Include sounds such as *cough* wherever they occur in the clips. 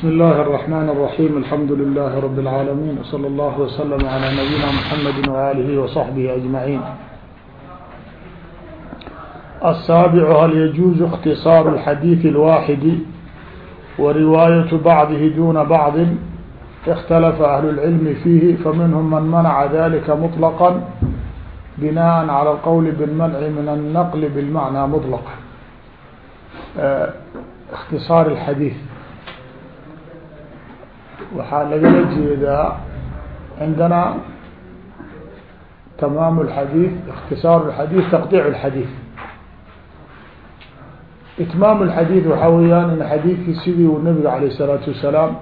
بسم الله الرحمن الرحيم الحمد لله رب العالمين وصلى الله وسلم على نبينا محمد وآله وصحبه أجمعين السابع هل يجوز اختصار الحديث الواحد ورواية بعضه دون بعض اختلف أهل العلم فيه فمنهم من منع ذلك مطلقا بناء على القول بالمنع من النقل بالمعنى مطلقا اختصار الحديث waxaa lagala jeedaa cindana tamaam الxadيiث اktisاar الxadيiث تqطيع الxadيiث itmaam الxadيiث waxaa weyaan in xadiidkii sidii uu nabiga عalيه الصلاaةu wasalaam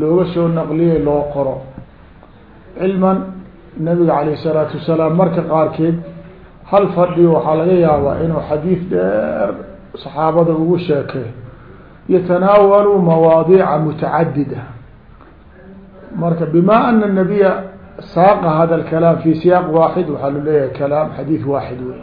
looga soo naqliyay loo qoro cilman nabiga عalيه الصلاaةu wasalaam marka qaarkeed hal fadhi waxaa laga yaabaa inuu xadiid dheer saxaabada ugu sheekay yatanaawalu mawaadiica mutacadida marka bma ana الnabiya saaqa hada اkalaam fi siyaaq waaxid waxaa lo leeyahay kalaam xadiid waaxid wey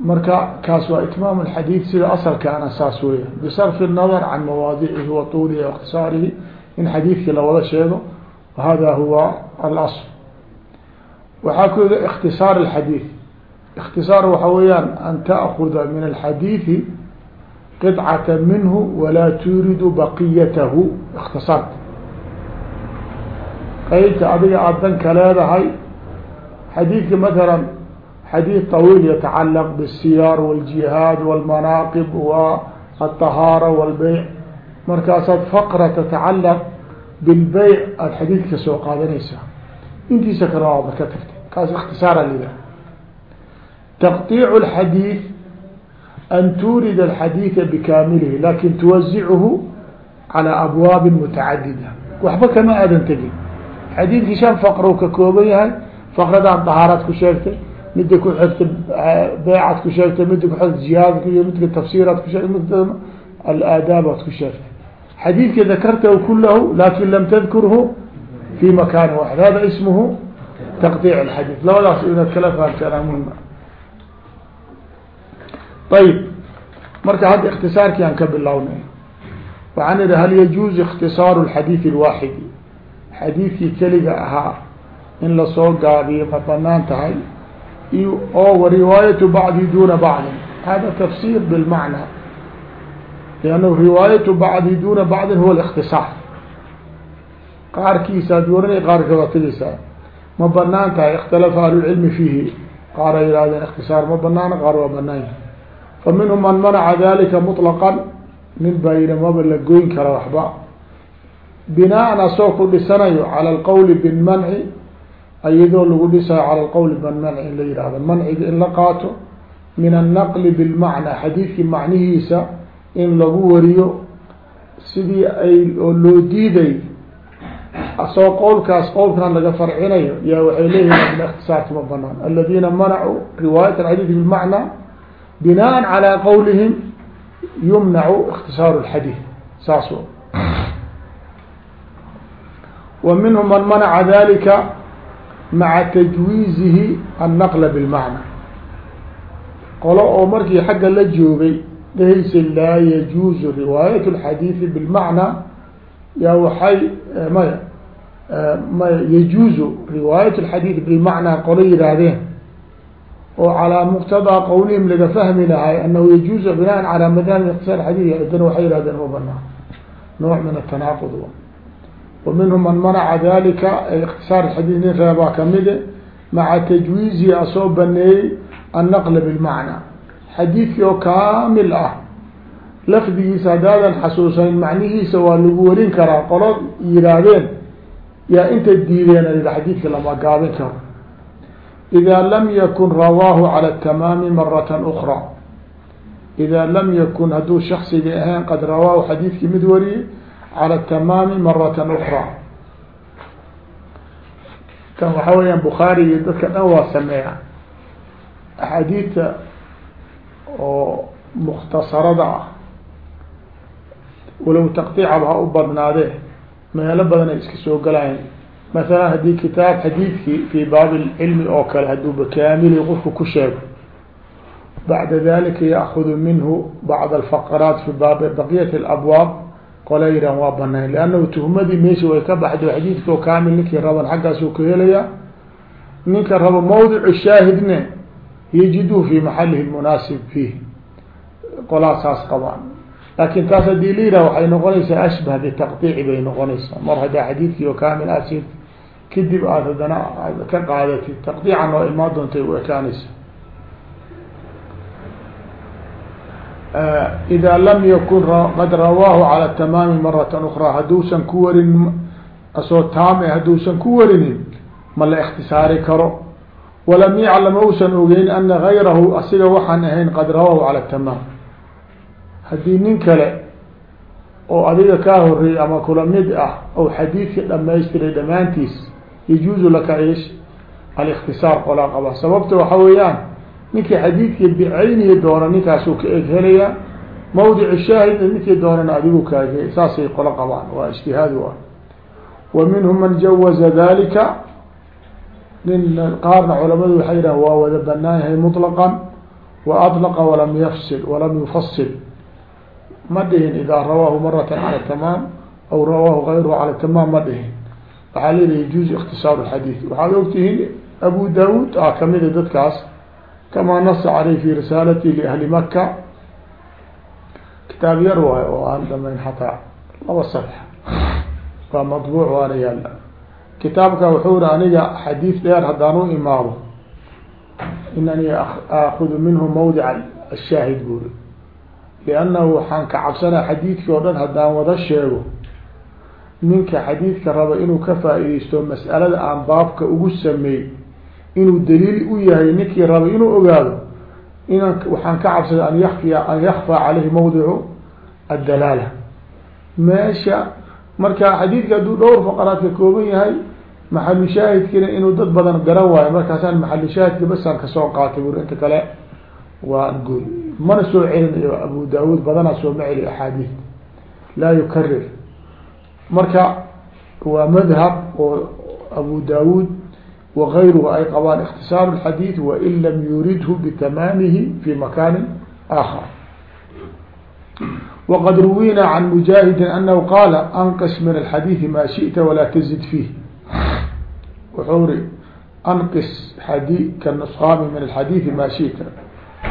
marka kaas waa itmaam اxadiid sida asalkaana saas weya bisarfi الnadr can mawaadicihi wa tuulihi اktisaarihi in xadiidkii lawada sheego hada huwa alasl waxaa ku yihi اktisaar اxadiid اktisaar waxa weeyaan an tأkuda min اlxadiiثi qطcata minhu walaa turidu baqiyatahu اktisaart qeybta adiga aada danka leedahay xadiidka matala xadiid طawiil yatacalaq bالsiyaar wاljihaad wاlmanaaqib wالطahaara wاlbeyc markaasaad faqra tatacalaq bilbeyc aada xadiidka soo qaadanaysaa intiisa kale waaba ka tagtay kaas اktisaara lilah taqطiic الxadiid an turid الxadiiثa bikaamilihi lakin tuwazichu calى abwaabi mutacadida waxba kama aadan tegin xadiidkii shan faqr ka kooban yahay faqradan dahaaraad ku sheegtay midda ku xigta eh, beycaad ku sheegtay midda ku xigta jihaad midka tafsiiraad ku sheegtay mid alaadaabaad ku sheegtay. Xadiidka dakartahu kulahu laakiin lam tadkurhu fi makaani waxid hada ismuhu taqdiic alxadiid. Labadaas inaad kala fahamtaanaa muhiim ah. ayib marka hadda ikhtisaarki aan ka bilownay waxaan idhi hal yajuuz ikhtisaaru xadiid lwaaxidi xadiidkii keliga ahaa in lasoo gaabiyo ma banaan tahay iyo oo wariwaayatu bacdi duna bacdin hada tafsir bilmacna liannahu riwaayatu bacdi duna bacdin huwa اlاktisaar qaarkiisaad warinay qaarka waa tegeysaa ma banaan tahay ikhtalafa ahlulcilmi fiihi qaar ay yihahdeen اktisaar ma banaana qaar waa banaan yahay fa minhum man manaca dalika muطlaqan nin baa yihi maba la goyn kara waxba binaan asoo ku dhisanayo calى اlqowli bilmanci iyadoo lagu dhisayo calى اlqowli bilmanci in la yihahdo manciga in la qaato min الnaqli bilmacnaa xadiidkii macnihiisa in lagu wariyo sidii ay oo loo diiday asoo qowlkaas qowlkan laga farcinayo yaa waxay leeyihin اktisaarka ma banaan aladina manacuu riwaayat اxadiid bilmacnaa binaa calى qowlihim yumnacu اktisaaru اxadiid saas wa minhum man manaca dalika maca tajwiizihi annaqla bilmacna. Qolo oo markii xagga la joogay dhahaysa laa yajuuzu riwaayat اlxadiidi bilmacna yaa waxay maya maya yajuuzu riwaayat اlxadiid bilmacnaa qolo yihaahdeen oo calaa muqtadaa qowlihim laga fahmi lahay anahu yajuuzu binaan calaa madhab iqtisaar xadiid adana waxay yihahdeen ma banaa nooc min atanaaqud waminhum man manaca dalika iqtisaar xadiid nin reebaa kamide maca tajwiizihi asoo baneeyey annaqla bilmacnaa xadiidkii oo kaamil ah lafdigiisa haddaadan xasuusanin macnihiisa waa lagu warin karaa qolo yihaahdeen yaa intay diideen ayda xadiidka lama gaabin karo ida lam yakun rawaahu cala tamaami maratan ukra ida lam yakun hadduu shaksiga ahayn qad rawaahu xadiidkii mid wariyey calى tamaami marata ukra kan waxaa weyaan bukhaari iyo dadka dhan waa sameeya axaadiidta oo mukhtasarada ah walow taqطicaba ha u badnaadee meelo badan ay iska soo galayan masalan haddii kitaab xadiidkii fi baabi cilmi oo kale hadduuba kaamili qofku ku sheego bacda dalika yaakudu minhu bacd alfaqaraat fi baab qola yidhahan waa banayn liannahu tuhmadii meesha way ka baxdo xadiidkao kaamil ninkii raban xaggaasuu ka helayaa ninka rabo mawdicu shaahidne yajiduhu fi maxalihi munaasib fiih. Qolaa saas qabaan. Laakin taas haddii la yidhah waxay noqonaysaa ashbah bitaqdiici bay noqonaysaa. Mar haddaa xadiidkii oo kaamil aad siid kadib aad haddana ka qaadatid taqdiican oo imaan doontay u ekaanaysa ida lam yakun qad rawaahu calى tamaami marata ukraa hadduusan ku warin asoo taame hadduusan ku warinin ma la اktisaari karo walam yaclam ousan ogeyn ana gayrahu asiga waxaan ahayn qad rawaahu calى tamaam haddii nin kale oo adiga kaa horeeyey ama kula mid ah ou xadiidka dhamaystiray dhammaantiis yajuuzu laka ish aliktisaar qolaa qaba sababta waxa weeyaan ninkii xadiidkii bicaynihi doona ninkaasuu ka eg helayaa mawdic shaahidna ninkii doonana adigu kaage saasay qolo qabaan waa ijtihaad u ah. Wa man jawaza dalika nin qaarna culamadu waxay yidhahan waa wada banaan yahay muطlaqan wa aطlaqa walam yafsil walam yufasil ma dhihin idaa rawaahu marata cala tamaam aw rawaahu gayruhu cala tamaam ma dhihin. Waxaa leedahay yajuuz ikhtisaaru xadiid. Waxaad ogtihiin abu daawud ah kamida dadkaas kama nasa caleyh fi risaalati liahli maka kitaab yar waayo oo aan dhamayn xataa laba safx waa madbuuc waana yaalla kitaabka wuxuu ri aniga xadiid dheer haddaan u imaado inani aakudu minhu mawdica ashaahid buuri liannahu waxaan ka cabsanaa xadiidkii oo dhan haddaan wada sheego ninka xadiidka raba inuu ka faa-ideysto mas'alada aan baabka ugu sameey inuu daliil u yahay ninkii raba inuu ogaado inan waxaan ka cabsaday an yakfiya an yakfaa caleyhi mawdicu addalaala. Meesha marka xadiidka hadduu dhowr faqaraad ka kooban yahay maxalu shaahidkiina inuu dad badan garan waayo markaasaan maxalu shaahidka basaan ka soo qaatay buri inta kale waa goy mana soo celin abu daawuud badanaa sooma celi axaadiid laa yukarir marka waa madhab oo abu daawuud wغayruhu ay qabaan اktisaaru الxadiiث wain lam yuridhu bitamaamihi fi makaani آakar waqad ruwina can mujaahidi anahu qaala anqis min alxadiiثi ma shiئta walaa tزid fiih wuxuu ri anqis xadi ka nusqaami min alxadiiثi ma shiئta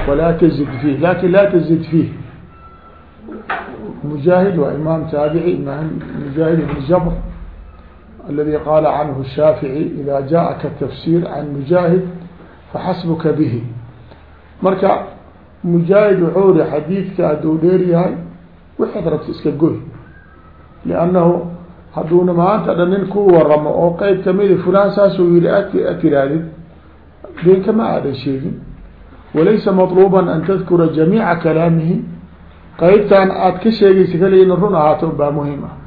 walaa tزid fiih lakin laa tزid fiih mujaahid waa imaam taabici imaam mujaahid ibn jabr الذي qاl عnه الshاaفعي إdا جاءka تfsير عن مجاهد فxasبka bه marka مجاهد wuxuu ri xadيidka haduu dheer yahay wixaad rabta iska goy لأnnahu haduuna maanta dhan nin ku waramo oo qeyb kamida fulan saasuu yihi ad tirahdid been kama aadan sheegin walaysa مطلوبا an تذkura جamيiعa كalaamihi qeybtan aad ka sheegaysa kale in run ahaato baa muhim ah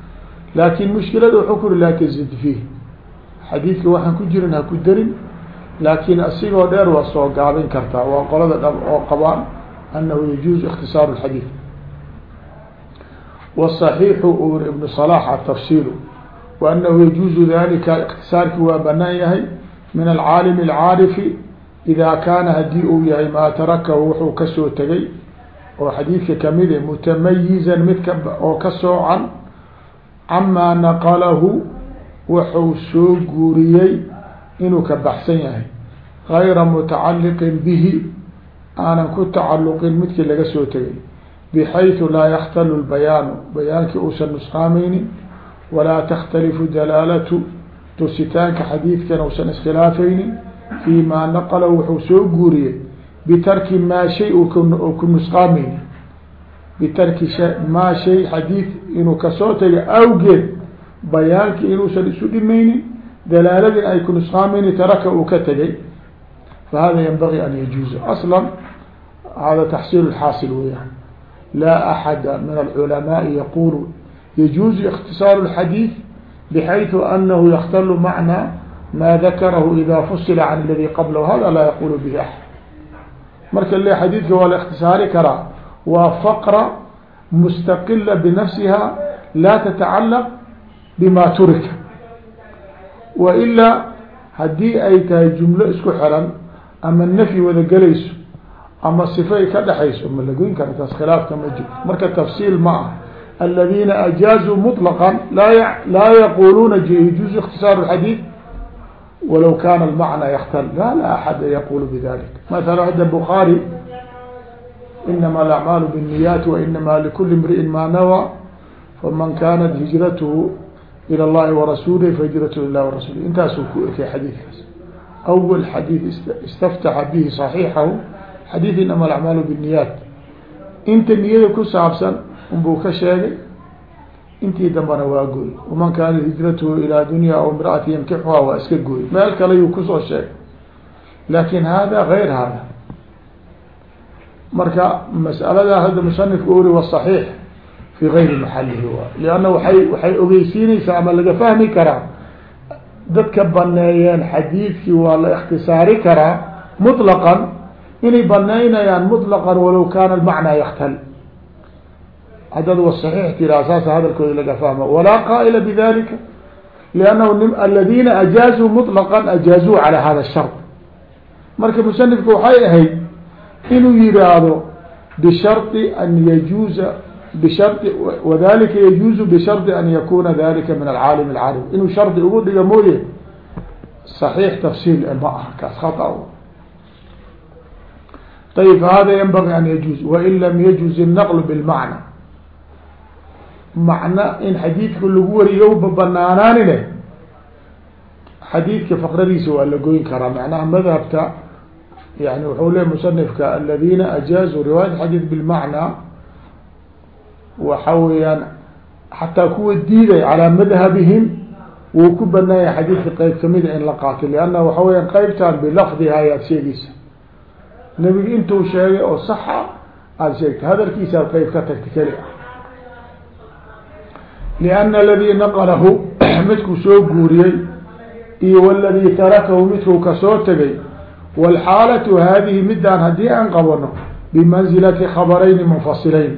laakin mushkilada wuxuu ku uri laa tazid fiih. Xadiidka waxaan ku jirin ha ku darin laakin asigoo dheer waa soo gaabin kartaa waa qolada dhab oo qabaan annahu yajuuzu ikhtisaaru lxadiid wasaxiixu uu iri ibnu salax atafsiilu wa annahu yajuuzu dalika ikhtisaarki waa banaan yahay min alcaalimi alcaarifi idaa kaana haddii uu yahay maa tarakahu wuxuu ka soo tegay oo xadiidka ka mid e eh, mutamayizan mid oo ka soocan camaa naqalahu wuxuu soo guuriyey inuu ka baxsan yahay. Gayra mutacaliqin bihi aanan ku tacaluqin midkii laga soo tegay. Bxayثu laa yaktalu lbayaanu bayaankii uusan nusqaamaynin. Walaa takhtalifu dalaalatu tusitaanka xadiidkana usan iskhilaafaynin. Fii maa naqalahu wuxuu soo guuriyey bitarki maa shay ku nusqaamaynin bitarki maa shay xadiid inuu kasoo taga awgeed bayaankii inuusan isu dhimaynin dalaaladin ay ku nusqaamayni taraka uu ka tegay fahada yanbagii an yajuuza asla hada taxsiil xaasil weyaan laa axada min alculamaai yaqulu yajuuzu اktisaaru اlxadiid bxayثu anahu yaktalu macna ma dakarahu ida fusila can aladi qablahu hada laa yaqulu bihi axad marka le xadiidka waa la اktisaari karaa waa faqra mustaqila binafsiha laa tatacalaq bima turika. Wa ilaa haddii ay tahay jumlo isku xiran ama nafyi wada gelayso ama sifa ay ka dhexayso ma lagoyn kara taas khilaafka ma jirto marka tafsiil ma ah aladiina ajaazuu muطlaqan laa laa yaquluuna yajuuzu ikhtisaaru اlxadiid walow kana almacnaa yktal la la axada yaqulu bidalik maala hadda bukaari inama alacmaalu binniyat wainama likuli mriin maa nawa faman kanat hijrathu ilى llahi warasuulih fahijratu ilahi warasuulih intaasuu ku ekay xadiidkaas awl xadiid istaftaxa bihi صaxiixahu xadiid inama alacmaalu binniyat inta niyada ku saabsan unbuu ka sheegay intii dambana waa gooy waman kaanat hijratuhu ilaa dunya aw imraati yamkixuha waa iska gooy meel kale yuu ku soo sheegay laakiin hada gayr hada marka masأalada hadda msنifka uri wصaحيiح في غayri maxalihi waay لanna waay waxay ogeysiinaysaa ama laga fahmi karaa dadka baneeyeen xadiidkii waa la اktisaari karaa مطلقا inay banaynayaan مطلقا walow kana المعنى yktal hadad wa صaحيح tiraa saasa hadalkooda laga fahma walaa qائla bذalika لأnnahu aladina أjاazuu مطلقا أjاazuu عalى hada الشharط marka msنifka waxay ahayd inuu yihaahdo bsharط an yajuuza bshar wadalika yajuuzu bishardi an yakuna dalika min alcaalim alcaalim inuu shardi ugu dhiga mooye صaxiix tafsiil ma aha kaas khata ayb hada yanbagi an yajuuz wain lam yajuuz الnaql bilmacna macna in xadiidka lagu wariyo ba banaanaanine xadiidka faqradiisa waa la goyn karaa macnaha madhabka yani wuxuu le musanifka aladina ajaazuu riwaayat xadiid bilmacna waxa weeyaan xataa kuwa diiday calaa madhabihim wuu ku banaanya xadiidka qeyb kamida in la qaato lianna waxa weyaan qeybtan bilafdiha ayaad sheegeysa nebiga intuu sheegay oo saxa aada sheegtay hadalkiisaad qeyb ka tagta keli ah lianna aladii naqalahu midkuu soo guuriyey iyo waladii tarakahu midkuu ka soo tegay waalxaalatu haadihi midaan haddii aan qabano bimanzilati khabarayni munfasilayn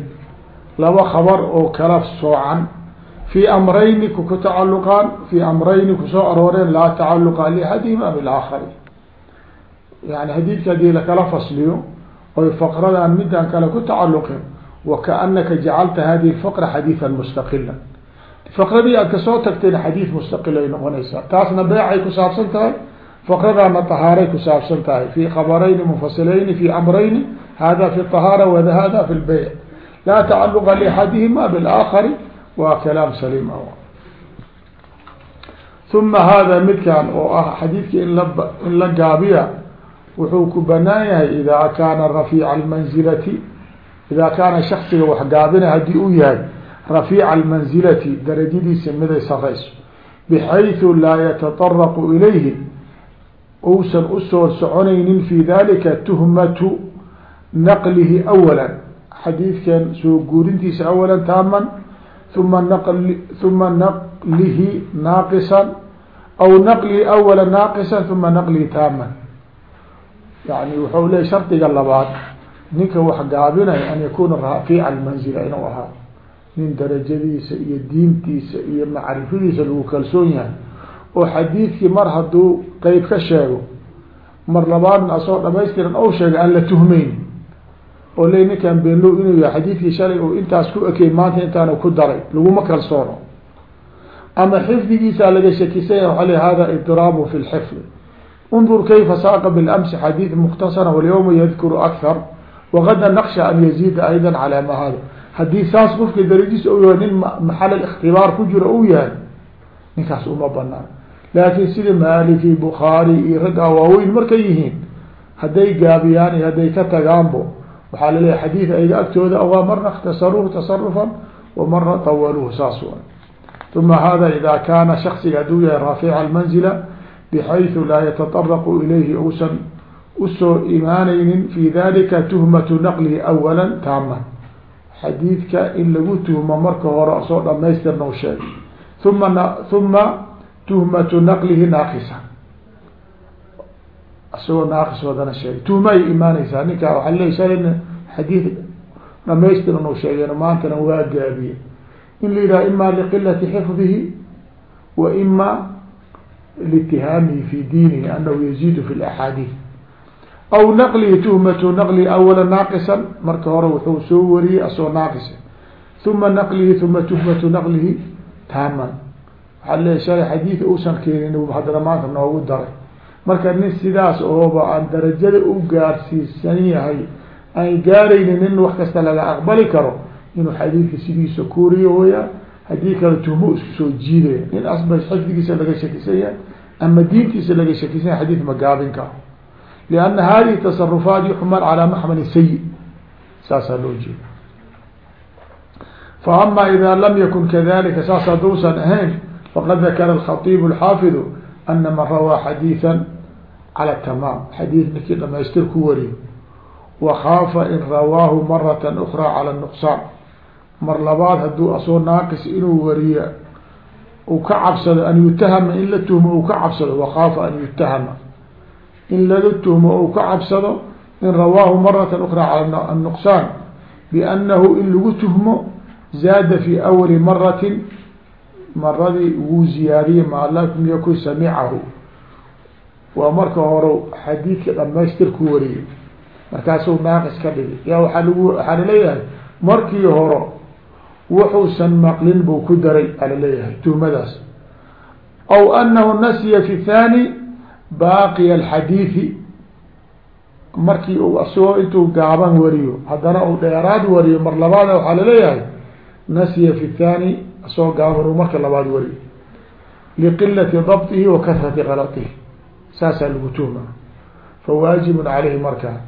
laba khabar oo kala soocan fii amrayni ku tacaluqaan fii amrayni ku soo arooreen laa tacaluqa liaxadihima bilaakhari yani xadiidka haddii lakala fasliyo oy faqradan midaan kale ku tacaluqeen wakaanaka jacalta hadihi lfaqra xadiidan mustaqila faqradii aad ka soo tagtayna xadiid mustaqil ay noqonaysaa tahay faqradana طahaaray ku saabsan tahay fi khabarayni munfasilayni fi amrayni hada fi طahaara wada hada fi lbeyc laa tacaluqa liaxadihima bilaakari waa kalaam saliim a uma hada midkan oo ah xadiidka in la in la gaabiya wuxuu ku banaan yahay ida kaana rafiica almanzilati ida kaana shaksiga wax gaabina haddii uu yahay rafiica almanzilati darajadiisa miday sarayso bxayثu laa yataطaraqu ilayhi uusan u soo soconaynin fi dalika tuhmatu naqlihi awala xadiidkan soo guurintiisa awala taaman uma naqli uma naqlihi naaqisan aw naqlihi awala naaqisan uma naqlihi taaman. Yani wuxuu leeyay shardiga labaad ninka wax gaabinaya an yakuna rafiica almanzila inuu ahaa nin darajadiisa iyo diintiisa iyo macrifadiisa lagu kalsoon yahay oo xadiidkii mar hadduu qeyb ka sheego mar labaadna asoo dhamaystiran ou sheegay aan la tuhmeyn oo le ninkan beenlow inuu yahay xadiidkii shalay oo intaas ku ekey maanta intaanu ku daray laguma kalsoono. Ama xifdigiisaa laga shakisanya waa le hada idiraabu fi lxifdi undur kayfa saaqa bilamsi xadiid mukhtasara walyawma yadkuru akthar wagada naqsha an yaziida ayda calaa ma hada haddii saas qofka darajis u yahay nin maxal ikhtibaar ku jiro u yahay ninkaas uma banaan laakiin sida maliki bukhaari iyo raggaa waaweyn markay yihiin hadday gaabiyaan iyo hadday ka tagaanbo waxaa laleeyahy xadiid ayga agtooda waa marna اkhtasaruuhu tasarufan wa marna tawaluuhu saas wa uma hada ida kaana shaksiga hadduu yahay raafica almanzila bxayثu laa yataطaraqu ilayhi uusan usoo imaanaynin fi dalika tuhmatu naqlihi awala taama xadiidka in lagu tuhmo marka hore soo dhamaystirna u sheegay uma uma tuhmatu naqlihi naaqisa. Isagoo naaqis wadana sheegay. Tuhma ay imaaneysaa ninka waaa le shalana xadiid dhamaystiran u sheegeen maantana waa gaabiye in la yidhaha ima liqilati xifdihi wa ima litihaamihi fi diinihi anahu yaziidu fi laxaadiid aw naqlihi tuhmatu naqlihi awala naaqisan marka hore wuxuu soo wariyey asoo naaqisa uma naqlihi uma tuhmatu naqlihi taaman leeya shalay xadiid uusan keenin haddana maanta noogu daray. Marka nin sidaas ooba aan darajada u gaarsiisan yahay aan gaaraynin nin wax kasta laga aqbali karo inuu xadiidka sidiisa kuuriyo waya haddii kale tuhmo isku soo jiidaya. Nin asba xifdigiisa laga shakisan yahay ama diintiisa laga shakisan yahay xadiid ma gaabin karo. Lianna hadihi tasarufaat yuxmal calaa maxmali sayi saasaa loo jeeda fa ama ida lam yakun kadalika saas hadduusan ahayn faqad dakara alkhatiib alxaafidu ana man rawaa xadiiثa cala tamaam xadiid ninkii dhamaystir ku wariyo wakaafa in rawaahu marata ukraa cala nuqsaan mar labaad hadduu asoo naaqis inuu wariyo uu ka cabsado an yutahama in la tuhmo uu ka cabsado wakaafa an yutahama in laga tuhmo uu ka cabsado in rawaahu marata ukraa cala nuqsaan biannahu in lagu tuhmo zaada fi awali maratin maradii wuu ziyaadiyey maa yakun samicahu waa marka hore xadiidka dhamaystir ku wariyey. Markaasuu naaqis ka dhigay. Yaa waaa lag waxaa la leeyahay markii hore wuxuusan maqlin buu ku daray alaleeyahay tuhmadaas aw anahu nasiya fi thani baaqiya alxadiidi. Markii u asagoo intuu gaaban wariyo haddana uu dheeraad wariyo mar labaada waxaa la leeyahay nasiya fi thani asagoo gaaban marka labaad wariyo liqilati dabtihi wa kasrati galatihi saasaa lagu tuhma fawaajibun caleyhi markaa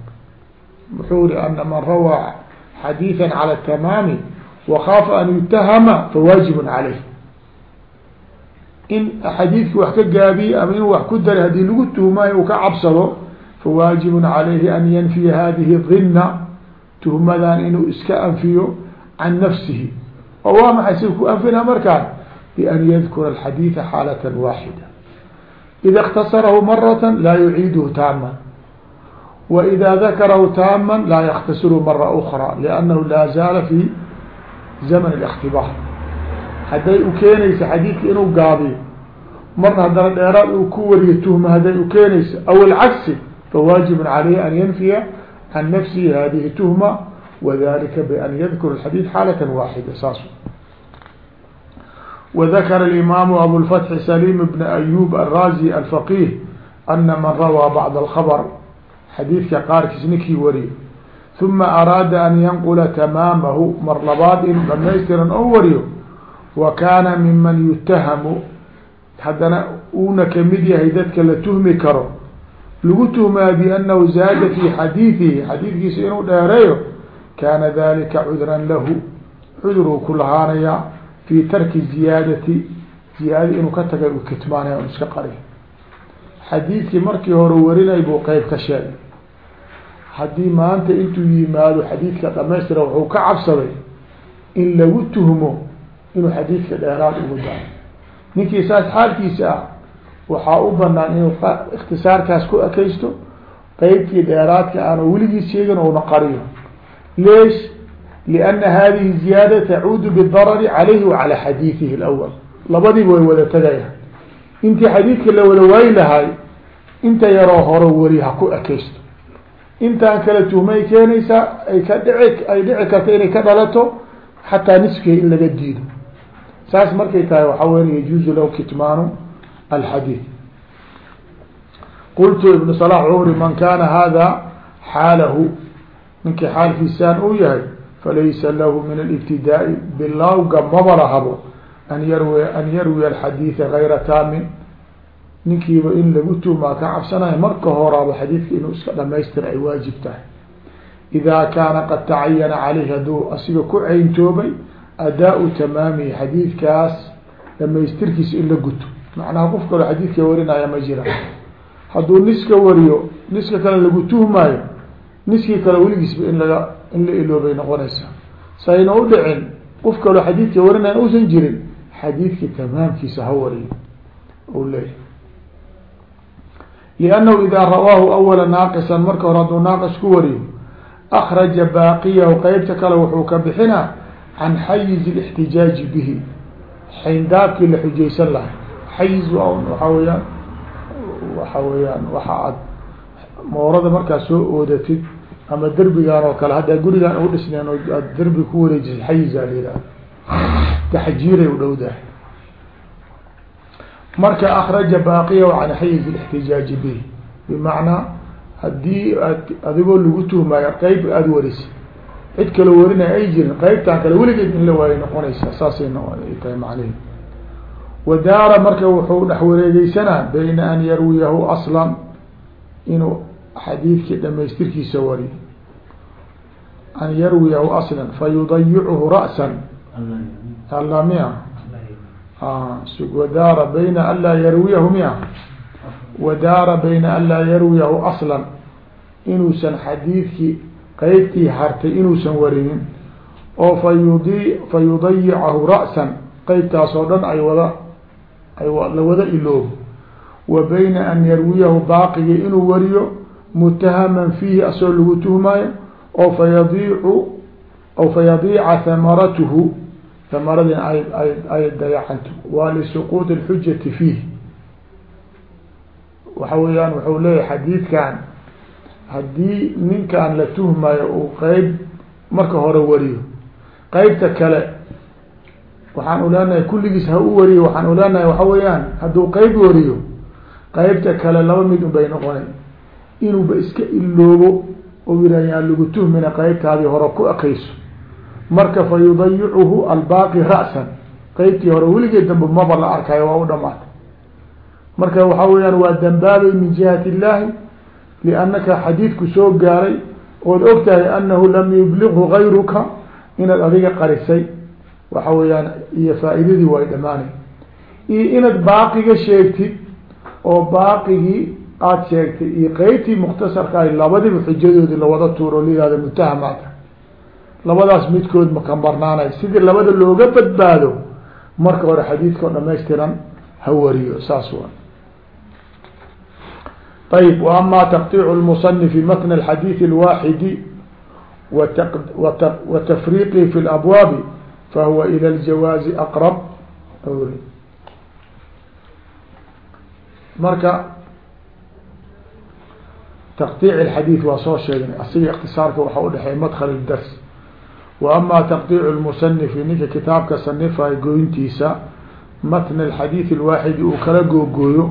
muxuu ri ana man rawaa xadiiثa calى tamaami wakaafa an yutahama fawaajibun caleyh in xadiidki wax ka gaabiye ama inuu wax ku daray haddii lagu tuhmaayo uu ka cabsado fawaajibun calayhi an yanfiya hadihi dhinna tuhmadan inuu iska anfiyo can nafsihi oo waa maxay si ku anfina markaan bian yadkura alxadiida xaalata waaxida ida اktasarahu marata laa yuciiduhu taama وإdا ذkrhu tاmا laa yktasirhu mرة أخرى لأnnahu laa zaala في زmن الاkتibاr hadday u keenaysa xadiidka inuu gaabiyo marna haddana dheeraad uu ku wariyo tuhma hadday u keenaysa aw الcagsi fawaaجiب عalيh an ynfiya can nafsihi hadihi tuhma وdalika بأn ydkr الxadيث xaalaة waaxidة saas وذkر الإmاam أbوالفتح سليم بن أyوب الrازي الفقيه أna man rawىa bعض الخبر xadiidka qaarkiis ninkii wariyo ثuma araada an yanqula tamaamahu mar labaad in dhamaystiran oo wariyo wa kaana miman yutahamu haddana uuna kamid yahay dadka la tuhmi karo lagu tuhmaa biannahu zaada fi xadiidihi xadiidkiisa inuu dheereeyo kaana dalika cudran lahu cuduruu ku lahaanayaa fi tarki ziyaadati ziyaada inuu ka tagay u kitmaanaya on iska qari xadiidkii markii hore warinay buu qeyb ka sheegay haddii maanta intuu yimaado xadiidka dhamaystira wuxuu ka cabsaday in lagu tuhmo inuu xadiidka dheeraad ugu daro ninkii saas xaalkiisa ah waxaa u banaan inuu ikhtisaarkaas ku ekaysto qeybtii dheeraadka aana weligiis sheegin ouna qariyo lianna hadihi ziyaada tacuudu bidarari calayhi wa calaa xadiidihi alawal labadiiba way wada tegayaan intii xadiidka la wada waayi lahay inta yaroo hore weri ha ku ekaysto intaan kale tuhmay keenaysaa ay ka dhici ay dhici karta inay ka dhalato xataa nisfiga in laga diido saas markay tahay waxaa weya yajuuzu lahu kitmaanu alxadiid qultu ibnu salax cumri man kaana hada xaalahu ninkii xaalkiisaan uu yahay falaysa lahu min alibtidaai bilawga maba lahabo an yarwi an yarwiya alxadiida gayra taamin. Ninkiiba in lagu tuhmaa ka cabsanayo marka horaaba xadiidka inuu iska dhamaystira ay waajib tahay. Idaa kaana qad tacayana caleyhi hadduu asiga ku cayntoobay adaa-u tamaamihi xadiidkaas dhamaystirkiisa in la guto. Macnaha qof kaloo xadiidka warinaya ma jira. Hadduu niska wariyo niska kale lagu tuhmaayo niskii kale weligiisba in laga in la iloobay noqonaysaa sayna u dhicin qof kaloo xadiidka warinaya uusan jirin xadiidkii tamaamkiisa ha wariyo u leeyahy liannahu idaa rawaahu awala naaqisan marka hore hadduu naaqis ku wariyo akraja baaqiyahu qeybta kale wuxuu ka bixinaa can xayiz lixtijaaji bihi. Xayndaabkii la xujaysan lahay xayiz waaa weyaan waxa weyaan waxa ad moorada markaad soo oodatid ama derbigan oo kale haddaa gurigaan u dhisneen oo aad derbi ku wareejisay xayiza la yihahda taxjiiray u dhowdahay marka akraja baaqiyahu can xayiz اlاxtijaaji bih bimacnaa haddii aad adigoo lagu tuhmaayo qeyb aada warisay cid kale warinay ay jirin qeybtaan kale weligeed in la waayay noqonaysaa saasayna tahay macnehi wadaara marka wuxuu dhex wareegeysanaa bayna an yarwiyahu aslan inuu xadiidkii dhamaystirkiisa wariyo an yarwiyahu aslan fayudayichu ra'san. Alla miya wadaara bayna an laa yarwiyahu miya. Wadaara bayna an laa yarwiyahu aslan. Inuusan xadiidkii qeybtii hartay inuusan warinin. Oo fayudi fayudayicahu ra'san. Qeybtaas oo dhan ay wada ay la wada iloobo. Wa bayna an yarwiyahu baaqigi inuu wariyo mutahaman fiihi asagoo lagu tuhmaayo oo fayadiicu aw fayadiica hamaratuhu hamaradin ay ay ay dayacanto. Waa lisuquuط اlxujati fiih waxa weeyaan wuxuu leeyahay xadiidkan haddii ninkan la tuhmayo uu qeyb marka hore wariyo. Qeybta kale waxaan u leenahay kulligiis ha u wariyo waxaan u leenahay waxa weeyaan hadduu qeyb wariyo qeybta kale laba mid un bay noqonay inuuba iska iloobo oo yihah yaan lagu tuhmina qeybtaadii hore ku ekayso marka fa yudayicuhu albaaqi ra'san. Qeybtii hore weligeed dambe maba la arkayo waa u dhamaatay marka waxa weeyaan waa dambaabay min jihat illahi liannaka xadiidku soo gaaray ood og tahay anahu lam yubliqhu gayruka inaad adiga qarisay. Waxa weeyaan iyo faa'iidadii way dhamaanay iyo inaad baaqiga sheegtid oo baaqigii aada sheegtay iyo qeybtii mukhtasarka ay labadiba xujadoodii lawada tuuro layihahdo muttaham maa labadaas midkood ma kambarnaanay sidii labada looga badbaado marka hore xadiidka oo dhamaystiran ha wariyo saas wa ayib wa ama taqtiicu lmusanifi matna alxadiidi alwaaxidi wata wa tafriiqii fi labwaabi fahuwa ila aljawaazi aqrab. Marka taqطiic اxadiid waa soo sheegnay asiga اktisaarka waxaa udhexeeya madkl اdars wa ama taqطiic اlmusanifi ninka kitaabka sanifay goyntiisa matn اxadiid اlwaaxidi uu kala googooyo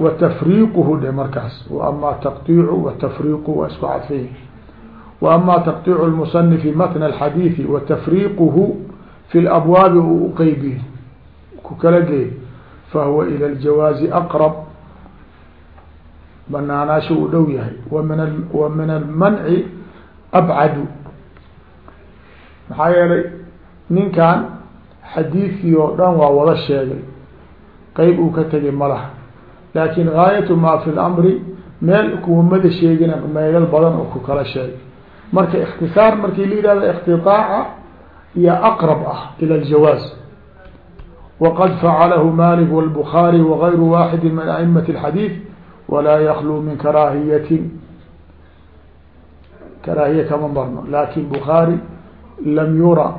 wa tafriiquhu dhe markaas ama taqطiicu wa tafriiqu waa isku cadfay wa ama taqطiicu اlmusanifi matn اxadiidi wa tafriiquhu fi labwaabi uu uqeybiy ku kala geey fahuwa ilى اljawaazi aqrab banaanaasha uu dhow yahay wamin wa min almanci abcadu maxaa yeelay ninkan xadiidkii oo dhan waa wada sheegay qeyb uu ka tegay malaha laakin gaayatu maa fi lamri meel kuwamada sheegina meelal badan oo ku kala sheegay marka اktisaar markii la yihahdo اktiطaaca iyo aqrab ah ilى اljawaaz wqad facalahu malik wاlbukhaarي wغayru waxidi min aئmaة الxadiid walaa yakluu min karaahiyatin karaahiya kama marno lakin bukhaarي lam yura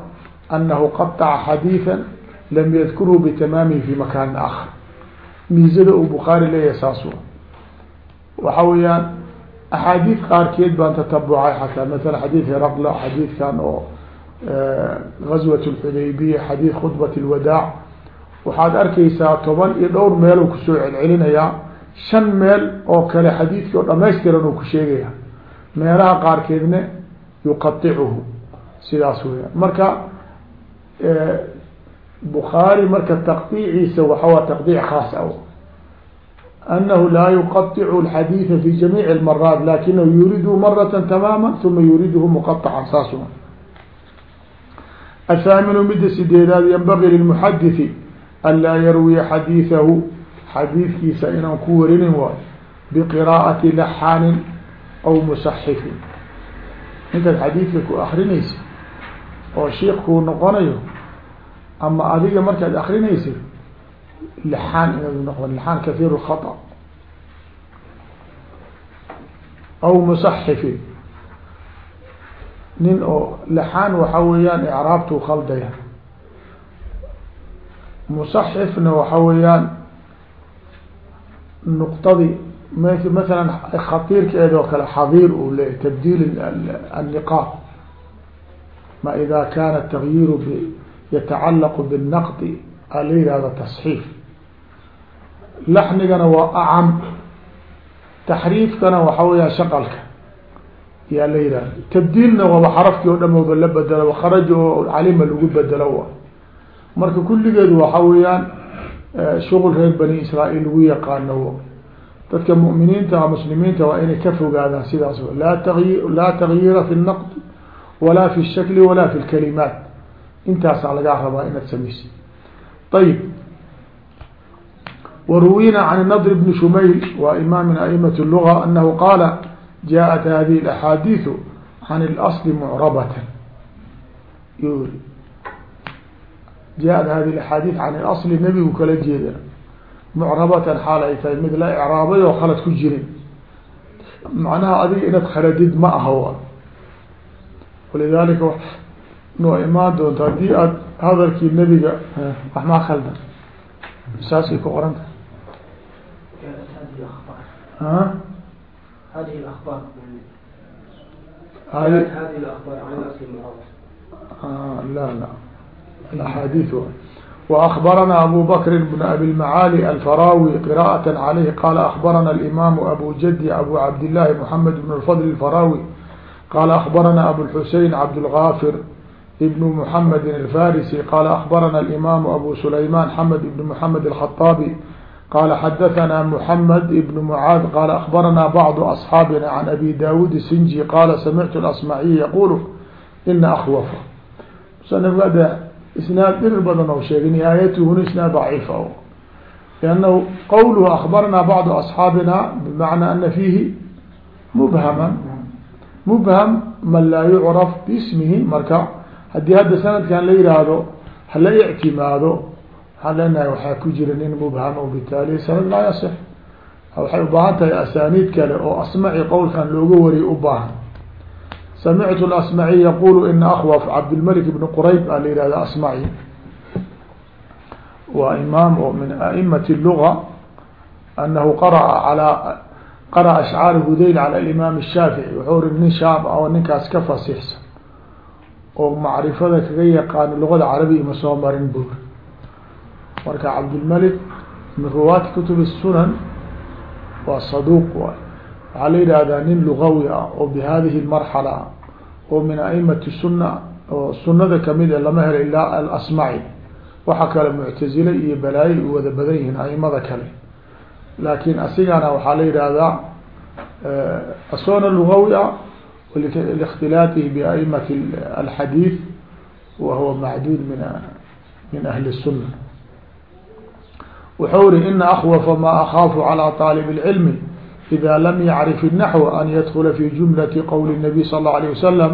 anahu qaطca xadiiثa lam yadkurhu bitamaamihi fi makaani akar miizada uu bukhaari leeyahay saas wa waxa weeyaan axaadiid qaarkeed baan tatabucay xataa maala xadiid heraqla xadiidkan oo gazwat اxudaybiya xadiid khudbat اlwadaac waxaad arkeysaa toban iyo dhowr meel uu kusoo celcelinayaa shan meel oo kale xadiidkii oo dhamaystiran uu ku sheegaya. Meelaha qaarkeedna yuqaicuhu sidaas weya marka bukhaari marka taqdiiciisa waxawa taqdiic khaas a anahu laa yuqaicu alxadiida fi jamiici lmaraat lakinahu yuridu marata tamaama uma yuriduhu muqaacan saas athaaminu midda sideedaad yanbagi lilmuxadiثi an laa yarwiya xadiiثahu xadiidkiisa inaan ku warinin waayo biqiraa'ati laxaanin aw musaxifin. Intaad xadiidka ku akrinaysa oo shiikhkuu noqonayo ama adiga markaad akrinaysid laxaan inaad noqon laxaan kahiiru khata. Aw musaxifin. Nin oo laxaan waxaa weeyaan icraabtuu khaldaya. Musaxifna waxa weeyaan nuqtadii m masalan khatiirkeed oo kale xadiir uu leeyay tabdiil anniqaab ma ida kana takyiru yatacalaqu binnaqdi a la yihahda tasxiif. Laxnigana waa acam taxriifkana waxa weya shaqalka yaa la yihahda tabdiilna waaba xarafkii oo dham oba la bedelo kharaja oo calima lagu bedelo marka kulligeedu waxa weeyaan shuغل reer bani israail lagu yaqaano dadka mؤminiinta muslimiinta waa inay ka fogaadaan sidaas laa ty laa تغyiira fi الnqd walaa fi الshakl walaa fi الkalimaat intaasaa lagaa rabaa inaad samaysa ayb وروينا عن النضر بن شميل وإمام من أئمة اللغة أنه قال جاءت هذه الأحاديث عن الأصل معربة jaa-ad hadi axaadiid can ilasli nebigu kala jeedana mucrabatan xaal ay tahay mid la icraabay oo khalad ku jirin. Macnaha adiga inaad khaladid ma aha walidaalika noo imaan doonta haddii aada hadalkii nebiga wax maa khaldan saasay ku qoran tahay. Hadihi abar hadihi abar la la. الأصل المعروف آه لا لا الأحاديث وأخبرنا أبو بكر بن أبي المعالي الفراوي قراءة عليه قال أخبرنا الإمام أبو جدي أبو عبد الله محمد بن الفضل الفراوي قال أخبرنا أبو الحسين عبد الغافر ابن محمد الفارسي قال أخبرنا الإمام أبو سليمان حمد بن محمد الخطابي قال حدثنا محمد بن معاذ قال أخبرنا بعض أصحابنا عن أبي داود السنجي قال سمعت الأصمعي يقول إن أخوف isnaad dhir badan oo sheegay nihaayatu huna isnaad daciif o liannahu qawluhu akbarnaa bacdu asxaabina bimacnaa ana fiihi mubhaman mubham man laa yucraf biismihi marka haddii hadda sanadkan la yihaahdo hala ictimaado waxaan leenahay waxaa ku jira nin mubham o bitaali sanad laa yasix waxay ubaahan tahay asaaniid kale oo asmaci qowlkan looga wariyo ubaahan samictu asmaciy yaqulu ina akhwaf cabdilmalik ibn qurayb a la yihahda asmaci waa imaam oo min aimati luga anahu qaraa ala qara'a ashcaari hudayl cala alimaam shaafici wuxuu ri nin shaab ah oo ninkaas ka fasiixsa oo macrifada kaga yaqaano luqada carabiya ma soo marin buur marka cabdilmalik min ruwaati kutub sunan waa saduuq waay waxaa la yidhaahdaa nin lugawi ah oo bihadihi marxala ah oo min aimati suna oo sunada kamid e lama helo ilaa alasmaci waxa kale muctazile iyo balaayo u wada badan yihiin aimada kale laakin asigana waxaa la yidhaahdaa asoona lugawi ah لاktilaaطihi بأئmaة الحadيiث وهو معdود min min أهل السنة wuxuu ri إن أخوف ma أخاaف عlى طاaلب العلم إذا lm يعرف النحو أن يدخل في جملة qول النبي صلى الله عليه وسلم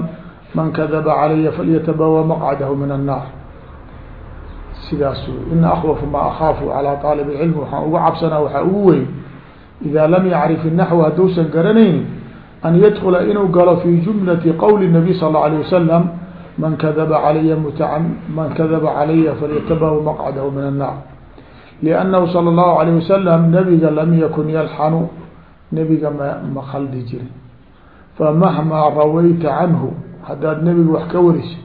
mن kذب عlي فليتبوى مقعdh من الناr sidaas iن أخوف ma أخاaف عalى طاaلب العلم waxaan uga cabsana waxaa ugu weyn إذا lm يعرف النحو haduusan garanayni an ydkla inuu galo fi jumlati qowli النabiy sal اله عليه wasalam man kadaba alaya man kadaba calaya falyatabaw maqcadahu min الnar لأnnahu salى الlahu عalيه wasalam nabiga lam yakun yalxanu nebiga ma ma khaldi jirin. Famahmaa rawayta canhu haddaad nebiga wax ka wariso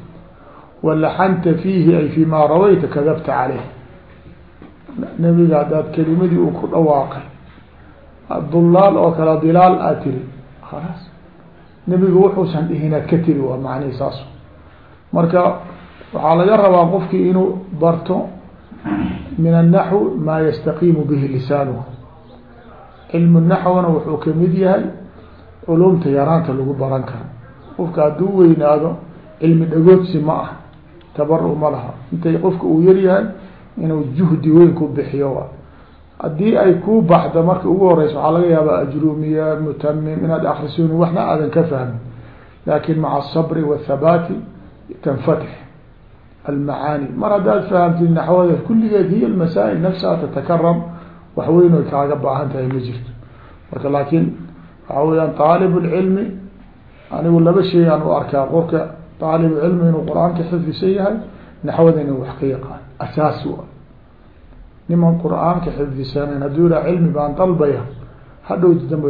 walaxanta fiihi ay fi ma rawayta kadabta caleyh nebiga haddaad kelimadii uu ku dhawaaqay dulaal oo kale dilaal aad tiri khalaas nebigu wuxuusan dhihinaad ka tiri waa macnihi saas marka waxaa laga rabaa qofkii inuu barto min الnaxw maa yastaqiimu bihi lisaanuhu cilmu naxwna wuxuu ka mid yahay culumta yaraanta lagu baran karo. Qofka hadduu weynaado cilmi dhagoodsi ma ah tabaru ma laha. Intay qofka uu yaryahay inuu juhdi weyn ku bixiyo wa haddii ay ku baxdo marka ugu horeysa waxaa laga yaabaa ajrumiya mutamim inaad akrisin waxna aadan ka fahmin. Laakin maca asabri wathabaati tanfatix almacaani. Mar haddaad fahamtid naxwada kulligeed hiya almasaa'il nafsaha tatakaram wax weyn oy kaaga baahan tahay ma jirto. Marka laakin waxa weyaan aalib اlcilmi anigu laba shay aan u arkaa. Qofka aalib cilmi inuu qur'aanka xifdisan yahay naxwada inuu wax ka yaqaan. Asaas u niman qur'aanka xifdisanen hadduu iha cilmi baan dalbaya hadhowti dambe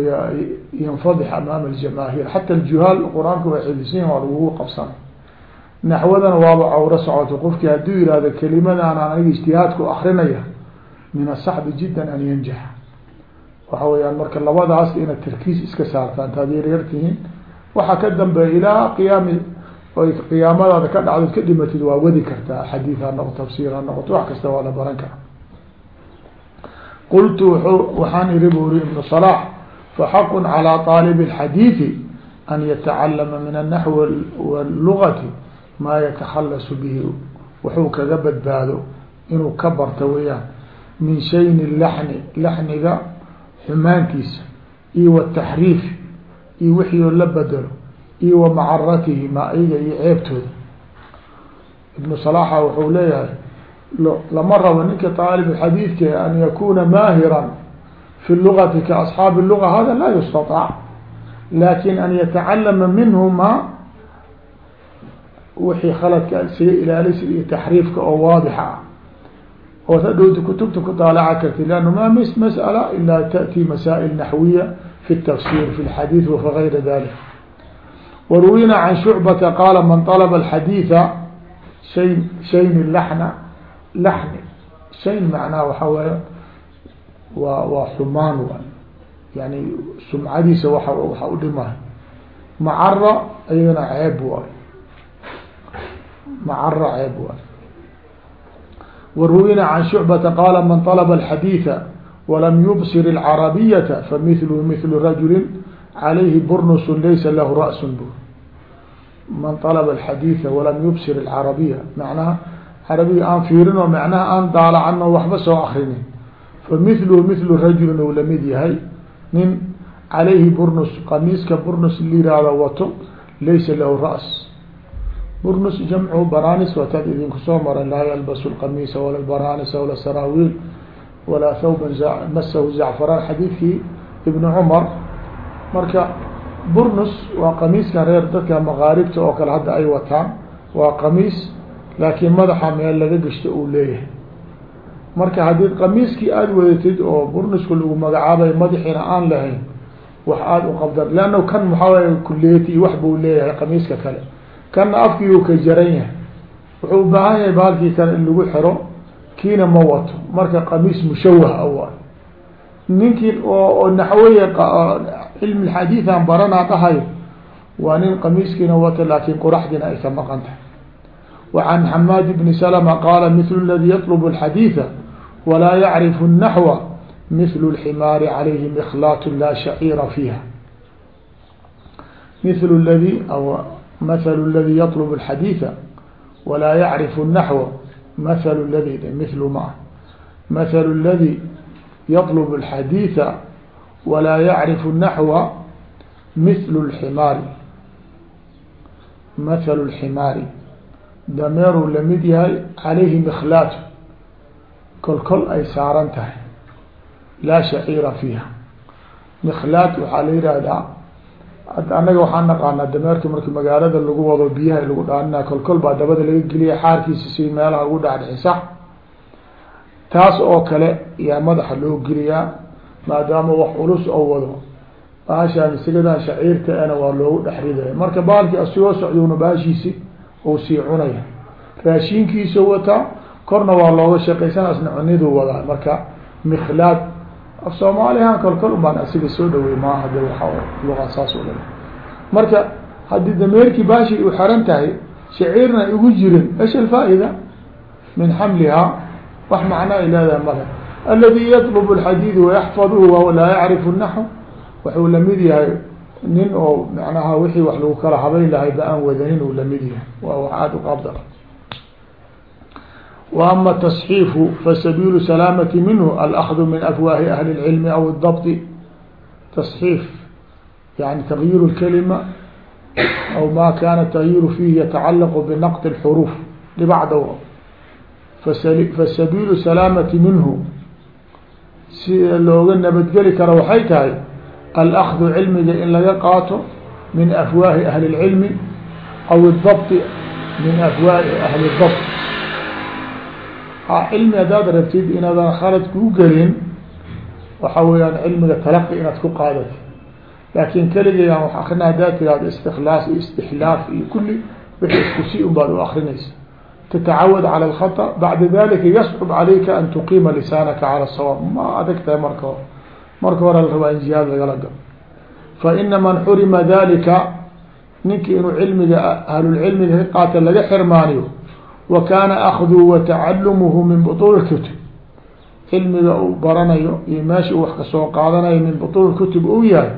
yanfadix amaama aljamaahiir xata aljuhaal qur'aanka way xifdisan waa lagugu qabsana naxwadana waaba qofkii hadduu yihahdo kelimadan aan min asaxbi jiddan an yanjax waxa weyaan marka labadaas inaad tarkiis iska saarta intaad yaryar tihiin waxaa ka dambeeya ilaa qiyaami oy qiyaamadaada ka dhacdood ka dhimatid waa wadi kartaa xadiid ha noqo tafsiir ha noqoto wax kasta waa la baran kara qultu waxaan iri bu uri ibnu صلاح faxaq calى طaalib الxadiiثi an yatacalama min الnaxwi wاlugati maa yatakhalas bihi wuxuu kaga badbaado inuu ka barta weyaan min shayni lani laxniga xumaantiisa iyo wataxriif iyo wixii oo la bedelo iyo wa macaratihi ma iga iyo ceebtooda. Ibnu salaaxa wuxuu leeyahay lama rabo ninka taalibxadiidka an yakuna maahiran fi lugati ka asxaabi luga hada laa yustataac laakin an yatacalama minhuma wixii khaladka isaga ilaalisa iyo taxriifka oo waadixa ah ood hadhowta kutubta ku daalaca karti lannu ma mis masأala ila taأti masaa'il naxwiya fi الtafsir fi اlxadiid wafi gayra dalik waruwina can shucbata qaala man طalba اxadiiثa shay shayn laxna laxni shayn macnaha waxaa weya waa waa xumaan waay yani sumcadiisa waa waxa u dhimahay macara iyadana ceeb waay macara ceeb waay waruwina can shucbata qaala man alaba alxadiida walam yubsir alcarabiyata famithluhu mithlu rajulin calayhi burnusun laysa lahu ra'sun bu man alaba alxadiida walam yubsir alcarabiya macnaha carabiga aan fiirinoo macnaha aan daalacanoo waxba soo akrinin famithluhu mithlu rajulin ou la mid yahay nin calayhi burnus qamiiska burnus la yihahdo wato laysa lahu ra's burnus jamcu baranis wataad idinku soo maray laa yalbasu lqamiisa wala baranis wala saraawiil walaa thawban masahu zacfaraan xadiidkii ibni cumar marka burnus waa qamiiskan reer dadka maqaaribta oo kale hadda ay wataan waa qamiis laakiin madaxa meel laga gashto uu leeyahay. Marka haddii qamiiskii aada wadatid oo burnuska lagu magacaabay madaxiina aan lahayn wax aada u qabdan leanna kan maxaa waay kuleeti wax buu leeyahay qamiiska kale kana afkiiu ka jaran yahay. Wuxuu ubaahan yahay baalkii kale in lagu xiro kiina ma wato. Marka qamiis mushawah ah awa ninkii oo naxweeye cilmi xadiian baranaa dhahayo waa nin qamiiskiina wato laakin qoraxdiina ay ka maqan tahay. Wacan xamaad bni salma qaala mitlu ladi yatlubu alxadiida walaa yacrifu naxwa mithlu lximaari calayhim ikhlaat laa shaciira fiiha. Mithlu ladi aw مثل الذي يطلب الحديث ولا يعرف النحو مثل الذي مثل ما مثل الذي يطلب الحديث ولا يعرف النحو مثل الحmاar مثل الحmاar dameeruu lamid yahay calayhi mikhlaat kol kol ay saaran tahay laa shaciira fiiha mikhlaat waxaa la yihahdaa annaga waxaan naqaanaa dameerka marki magaalada lagu wado biyaha lagu dhaanina kol kol baa dabada laga geliya xaarkiisa si meelaha ugu dhacdhixi sax taas oo kale yaa madaxa loo geliyaa maadaama wax culus oo wado. Baashaan sigadan shaciirta ana waa loogu dhex ridaya marka baalkii asigoo socdowna baashiisi ou sii cunaya. Raashinkiisa wataa korna waa looga shaqaysana asna cunidu wadaa. Marka mikhlaad af soomaalihan kolkol baan asiga soo dhawey maaha de waa luqa saas o dhan. Marka haddii dameerkii baashi u xeran tahay shaciirna igu jirin esh alfaa-ida? Min xamlihaa. Wax macno ay leedahay male aladi yaطlb اlxadiid wayaxfaduhu walaa yacrifu naxw wuxuu la mid yahay nin oo manaha wixii wax lagu kala habayn lahay ba aan wadanin uu la mid yahay. Waa wax aada u qaabdar wa ama tasxiifu fasabiilu salaamati minhu alأkhdu min afwaahi ahli اlcilmi aw اdabطi tasxiif yani tagyiir اlkalima aw ma kana tagyiru fihi yatacalaqu binaqd اlxuruuf dhibacda fasabiilu salaamati minhu sida looga nabadgeli karo waxay tahay alأkdu cilmiga in laga qaato min afwaahi ahli اlcilmi aw اdabطi min afwaahi ahli اdabt cilmi haddaad rabtid inaadan khalad kuu gelin waxa weeyaan cilmiga talaqi inaad ku qaadati laakin keligayaan wax akrina haddaad tirahdo istikhlaas iyo istixlaaf iyo kulli wixii isku si un baad u akrinaysa tatacawad cala alkhata bacda dalika yascub calayka an tuqiima lisaanaka cala sawaab ma adag tahay marka hore. Marka hore la rabaa in jihaad lagala galo. Fa ina man xurima ninki inuu cilmiga laga xirmaaniyo wa kaana akduhu wa tacalumuhu min butuuli kutub. Cilmiga uu baranayo iyo meesha uu wax ka soo qaadanayo min butuuli kutub uu yahay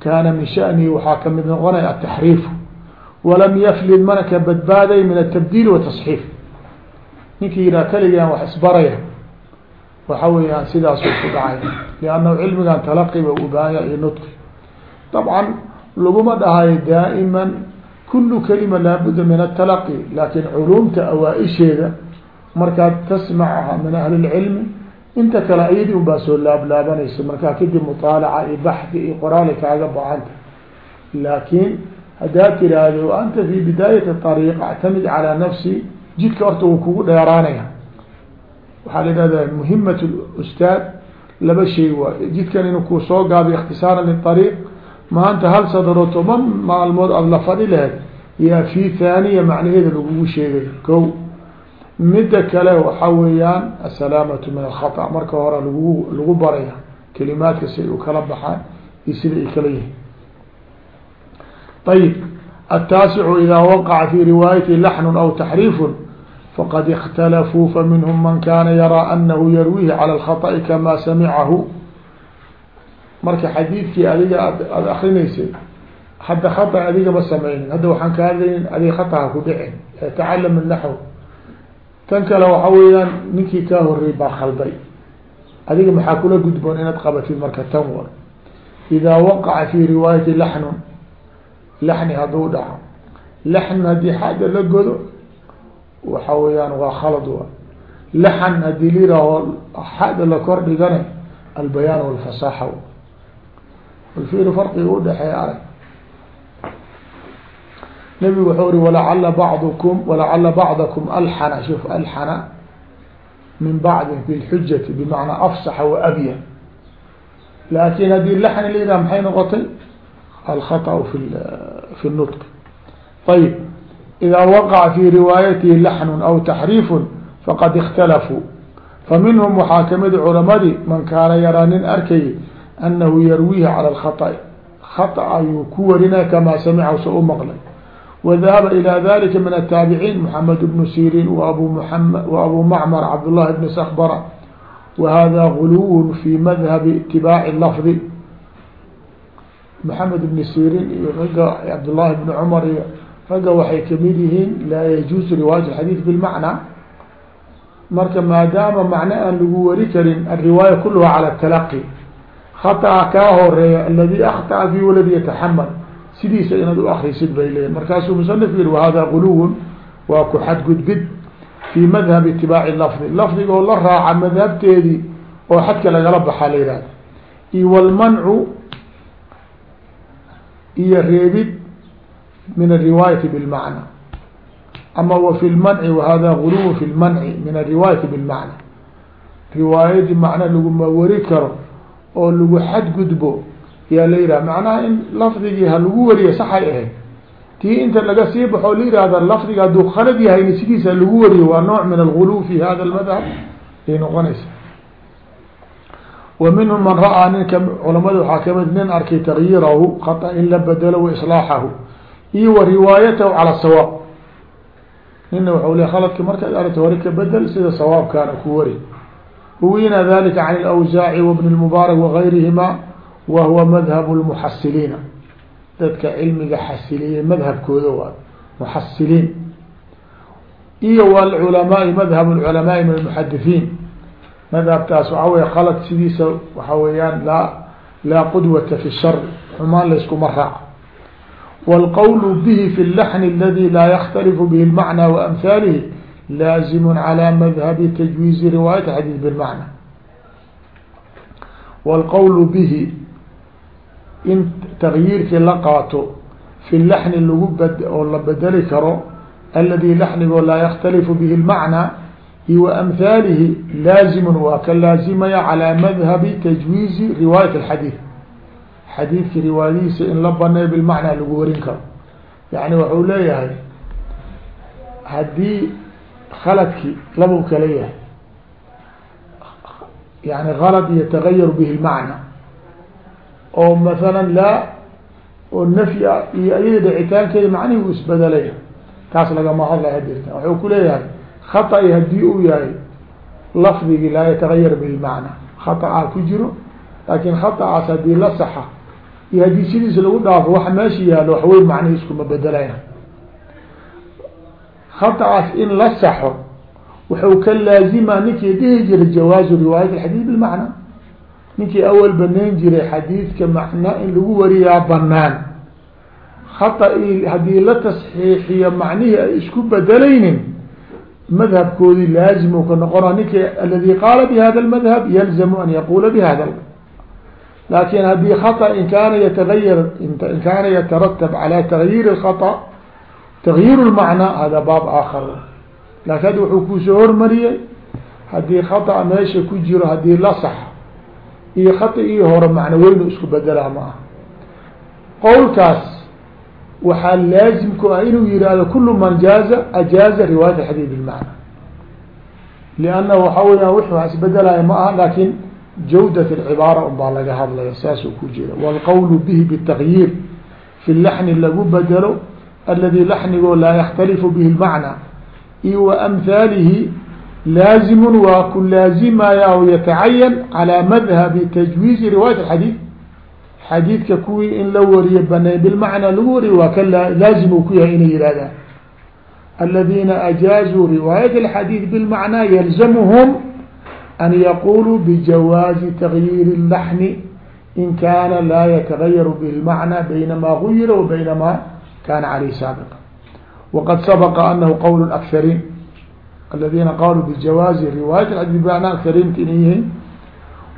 kaana min shanihi waxaa ka mid noqonaya ataxriifu walam yaflid mana ka badbaaday min atabdiil watasxiif ninkii yihaha keligaan wax isbaraya. Waxa weeyaan sidaasuu ku dhacay. Liannahu cilmigan talaqiba u baahanya iyo laguma dhahayo daa'iman kulu kalima laabudda min atalaqi laakin culumta awaa-isheeda markaad tasmacaha min ahli lcilmi inta kale iyadii un baa soo laablaabanaysa markaa kadib mutaalaca iyo baxdi iyo qoraali kaaga bahanta laakiin haddaad tiraahdo anta fi bidaayati ariiq actamid calaa nafsi jidka horta wuu kugu dheeraanaya waxaa la ihahda muhimat ustaad laba shay waay jidkan inuu ku soo gaabiyo ikhtisaara liariiq maanta hal sadaro toban maalmood aada la fadhi laheyd yaa fi thaaniya macnaheeda lagugu sheegay ko midda kale waxa weeyaan asalaamatu min alkhata marka hore lagu lagu baraya kelimaadka si ay u kala baxaan iyo sida ay kala yihiin ayib التاaسع إdا وقع في رواaية لحن أو تحريف فqad اkتلفوا فمنهم mن kاna يرى أنه يرويه على الخطأ كmا سمعه marka xadiidkii adiga aada akrinaysay hadda khata adigama samaynin hadda waxaan ka hadlayn adiga khata ha ku dhicin tacalam naxw tan kale waxa weeyaan ninkii kaa horey baa khalday. Adiga maxaa kula gudboon inaad qabatid marka tan war? Idaa waqaca fi riwaayati laxnun laxni hadduu dhaco. Laxn haddii xaada la godo waxa weeyaan waa khalad wa laxan haddii la yiraaho xada la kor dhigane albayaan walfasaxa alfir farqiga udhexeeya arag nabigu wuxuu ri walacala bacdukum walacala bacdakum alxana shuf alxana min bacdin fi lxujati bimacnaa afsaxa wa abyan laakin haddii laxni la yidhaha maxay noqotay الخطأ في في النطق طيب إذا وقع في رواaيته لحن أو تحريف فقد اkتلفوا فمنهم waxaa kamid cلمadii maن kaana yaraa nin arkay أنه يrويه على الخطأ خطأ ayuu ku warinay كmا سمعه s u مqلay وذهب إلى ذلك من التابعين محمد بن سيرين وأبو, محمد وأبو معمر عبد الله بن سخبر وهذا غلو في مذهب اتباع اللفظ محamed بن sirin iyo ragga cabdالlahi بن cmar iyo ragga waxay kamid yihiin laa yajuuز riwaayat الxadيث bالmacnى marka maadaama macno aan lagu wari karin الriwaayة kulha calى التalaqي khaطأa kaa horeeya aladi akhطأa fi waladi yataxamal sidiisa inaad u akrisid bay leeyiin markaasuu musanif yihi wahada guluw waa ku xadgudbid fii madhab itibaaci lafdi lafdiga oo la raaca madhabteedii oo xadka lagala baxaa la yihahda iyo wlmancu iyo reebid min الriwaayati bاlmacna ama w fi lmanci wahada guluw fi lmanci min الriwaayati bاlmacna riwaayadii macna laguma wari karo oo lagu xadgudbo yaa la yihah macnaha in lafdigii ha lagu wariyo saxay ahayd. Tii inta laga sii baxo la yihahda lafdiga hadduu khalad yahayna sidiisa lagu wariyo waa nooc min alguluw fi hada اlmadhab ay noqonaysa wa minhum man ra'aa ninka culamada waxaa ka mid nin arkay tagyirahu khata in la bedelo wa islaaxahu iyo wa riwaayatahu cala sawaab. Nina waxau le khaladka markaad aragta hore ka bedel sida sawaabkaana ku wari ruwina dalika can اlawsaaci wabn اlmubaarak wagayrihima wa huwa madhab lmuxasiliina dadka cilmiga xasiliyey madhabkooda waa muxasiliin iyo wlculamaai madhab lculamaai min almuxadithiin madhabtaas waxaa wey khalad sidiisa waxa weeyaan laa laa qudwata fi shar xumaan layskuma raaca wاlqwl bihi fi اlaxn aladi laa ykhtalifu bihi اlmacnى waamhaalihi laazim calى madhabi tajwiizi riwaayat xadiid bilmacna wاlqowl bihi in takyiirkii la qaato fi laxni lagu bad oo la bedeli karo aladi laxnigoo laa ykhtalifu bihi اlmacnى iyo wa amhaalihi laazimun waa ka laazimaya calaa madhabi tajwiizi riwaayat alxadiid xadiidki riwaayadihiisa in la baneeyo bilmacnaa lagu warin karo yani wuxuu leeyahay haddii khaladki labu kala yahay. Yani halad yatagayaru bihi lmacna oo masalan laa oo nafya iyo iyada dhicitaankeeda macnihi u isbedelaya taas lagama hadlaya jirta. Wuxuu ku leeyahay khata-i haddii uu yahay lafdigii laa yatagayar bihi lmacna khata-aa ku jiro laakin khata-aas haddii la saxa iyo haddii sidiisa lagu dhaafo wax meesha yaallo waxweyn macnihi iskuma bedelayna khaطacaas in la saxo wuxuu ka laazima ninkii dhihi jiray jawaazu riwaayat alxadiid bilmacna ninkii awal banayn jiray xadiidka macna in lagu wariyaa banaan khata haddii la tasxiixiyo macnihii ay isku bedelaynin madhabkoodii laazimu ka noqona ninki aladi qaala bihada lmadhab yalzamu an yaqula bihada laakin haddii khata in kaana yatagayar in kaana yataratab cala tagyir اlkhaطأ tagyiir lmacna hada baab aakhar laakin hadda wuxuu kusoo hormariyey haddii khata meesha ku jiro haddii la sax iyo khaطigii hore macno weynu isku bedelaa ma ah qowlkaas waxaa laazim ku ah inuu yihahdo kulu man jaaza ajaaza riwaayat xadiid bilmacna liannahu waxaa weyaan wix wax isbedelaya ma aha laakin jawdat alcibaara un baa laga hadlaya saasuu ku jira wاlqowlu bihi bالتagyiir fi laxni lagu bedelo aladi laxnigoo laa yakhtalifu bihi اlmacna iyo wa amhaalihi laazimun waa ku laazimaya o yatacayan calى madhabi tajwiizi riwaayat اxadiid xadiidka kuwii in la wariyo banay bilmacnaa lagu wariyo waa ka laazim u ku yahay inay yihahdaan aladina ajaazuu riwaayat اlxadiid bilmacnaa yalzamuhum an yaquluu bijawaazi tagyiir اlaxni in kaana laa yatagayaru bihi اlmacnaa baynama guyira wa baynama kana caleyh saabiqa waqad sabaqa anahu qowl akariin aladina qaluu bijawaazi riwaayat xadiid bilmacnaa akariinta inay yihiin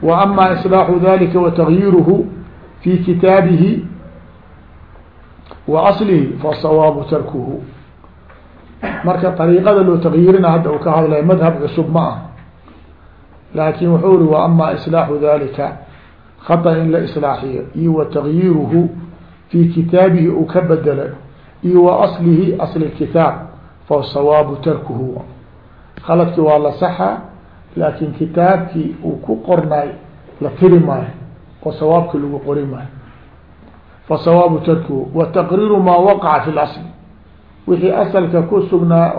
wa ama islaaxu dalika wa tagyiiruhu fi kitaabihi wa aslihi fasawaabu tarkuhu marka ariiqada loo tagyiirina hadda uu ka hadlaya madhab cusub ma ah laakin wuxuu uri wa ama islaaxu dalika khata in la islaaxiyo iyo wa tagyiiruhu fi kitaabihi uu ka bedelo iyo wa aslihi asli kitaab fasawaabu tarkuhu khaladkii waa la saxa laakin kitaabkii uu ku qornay la tiri maayo oo sawaabki lagu qori maayo fasawaabu tarkuhu wa taqriiru maa waqaca fi lasl wixii asalka ku sugnaa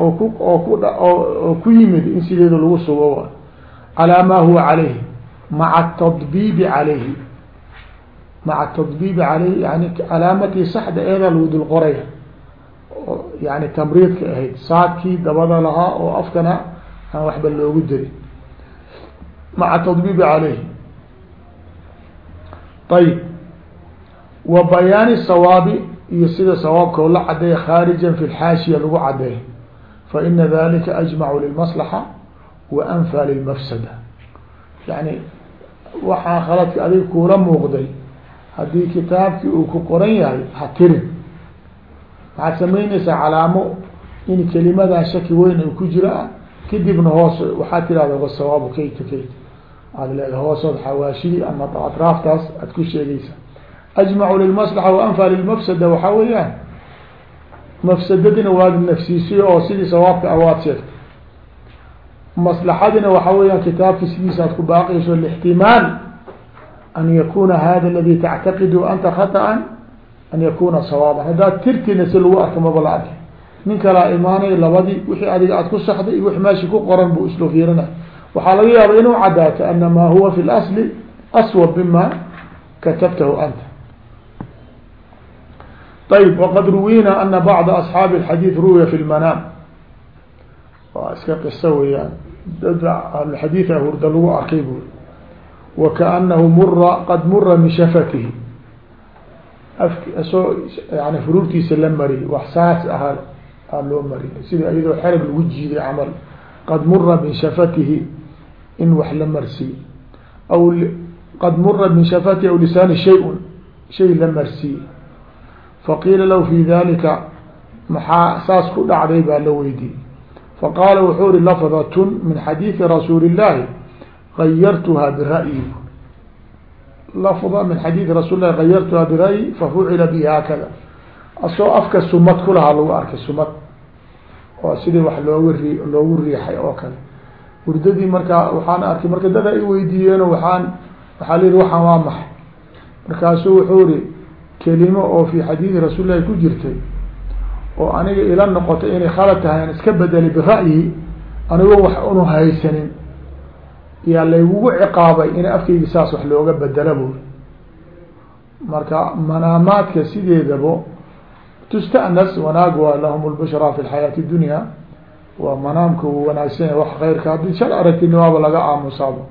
ku yimid in sideeda lagu sugo calaa maa huwa calayhi maca tadbiibi calayhi maca tadbiibi calayhi yani calaamatii saxda eedaa lagu dul qoraya yani tamriidka ahayd saadkii dabada lahaa oo afkana aan waxba loogu diri maca tadbiibi calayhi ayb wa bayaani sawaabi iyo sida sawaabka la cadeeya khaarijan fi lxaashiya lagu cadeeyo fa ina dalika ajmacu lilmaslaxa wa yani waxaa khaladka adig kuula muuqday haddii kitaabkii uu ku qoran yahay ha tirin. Waxaad samaynaysaa calaamo in kelimadan shaki weyn ay ku jira kadibna hoos waxaad tirahda wasawaabu kayta kayta aad leedahay hoosood xawaashidii ama atraaftaas aad ku sheegaysa. Ajmacu lilmaslaxa wa anfa lilmafsada waxaa weeyaan mafsadadina waad nafsiisiyo oo sidii sawaabka awaad sheegtay. Maslaxadina waxaa weeyaan kitaabki sidiisa aad ku baaqayso lixtimaal an yakuna hada aladi tactaqidu anta khaطأa an yakuna sawaaban haddaad tirtina si lagu arka maba la arki nin kalaa imaanay labadii wixii adiga aad ku saxday iyo wix meesha ku qoran buu islo fiirinay waxaa laga yaaba inuu cadaato ana maa huwa fi اlasli aswab mima katabtahu anta ayb waqad ruwina ana bacda asxaabi اxadiid ruwiya fi lmanaam waa iska qiso weeyaan dad ahlxadiid a hurda lagu arkay bui wakaanahu mura qad mura min shafatihi asoo yani furuurtiisa la mariyay wax saas aha aa loo mariyay sida iyadoo xerag lagu jiiday camal qad mura min shafatihi in wax la marsiiy aw qad mura min shafatihi aw lisaani shay-un shay la marsiiye faqiila lahu fi dalika maxaa saas ku dhacday baa la weydiiyey faqaala wuxuu ri lafdatun min xadiidi rasuuli illahi gayartuha bira'yi lafda min xadiidi rasul lahi gayartuha bira'yi fafucila bi haakada asoo afka sumad kulahaa lagu arkay sumad oo sidii wax loogu ri loogu riixay oo kale hurdadii markaa waxaan arkay marka dad ay weydiiyeeno waaan waxaa la yihi waxaan waa maxay markaasuu wuxuu ri kelimo oo fi xadiidi rasuul lahi ku jirtay oo aniga ila noqotay inay khalad tahay aan iska bedelay bira'yi anigoo wax unu haysanin yaa laygugu ciqaabay in afkaygi saas wax looga bedela buuri marka manaamaadka sideedabo tustanas wanaag waa lahum lbushraa fi lxayaati dunya waa manaamka uu wanaagsan wax khayrka. Haddii shal aragtini waaba laga aamusaabo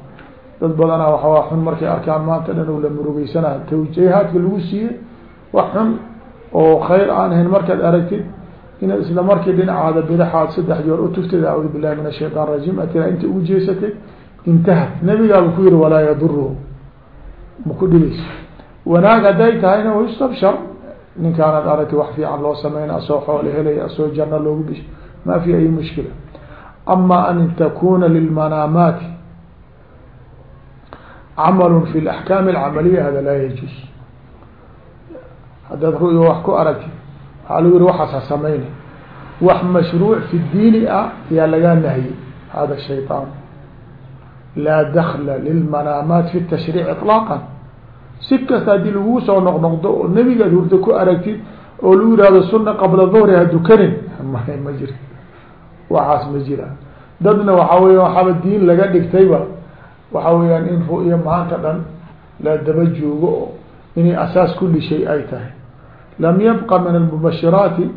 dad badanaa waxawaa xun markay arkaan maanta dhan u la murugeysanayo tawjihaadka lagu siiyey wax xun oo khayr aan ahayn markaad aragtid inaad isla markii dhinacaada bidaxaad saddex joor utugtid acuudu billahi min ashaytaan rajiim. Atila inta ugu jeesatay intahat nabigaaba ku yihi walaa yaduruhu ma ku dhigeyso wanaag hadday tahayna istabshar ninkaanaad aragtay wax fiican loo sameyna asoo xoole helaya asoo janno loogu bish ma fi ay mushkila. Ama an takuna lilmanaamaati camal fi laxkaam alcamaliya hada laa yajuuz haddaad ru'ya wax ku aragtid waxaa lagu yihi waxaas ha sameyna wax mashruuc fi diini ah yaa lagaa nahyey hada shayطaan laa dakla lilmanaamaat fi tashriic iطlaaqan si kasta haddii laguu soo noqnoqdo oo nebigaad hurdo ku aragtid oo lagu yihahdo suna qabla duhri ha dukanin ma jir waxaas ma jira dadna waxaa weya waxaaba diin laga dhigtayba waxa weeyaan in ru'ya maanta dhan la daba joogo oo inay asaas kuli shay ay tahay lam yabqa min almubashiraati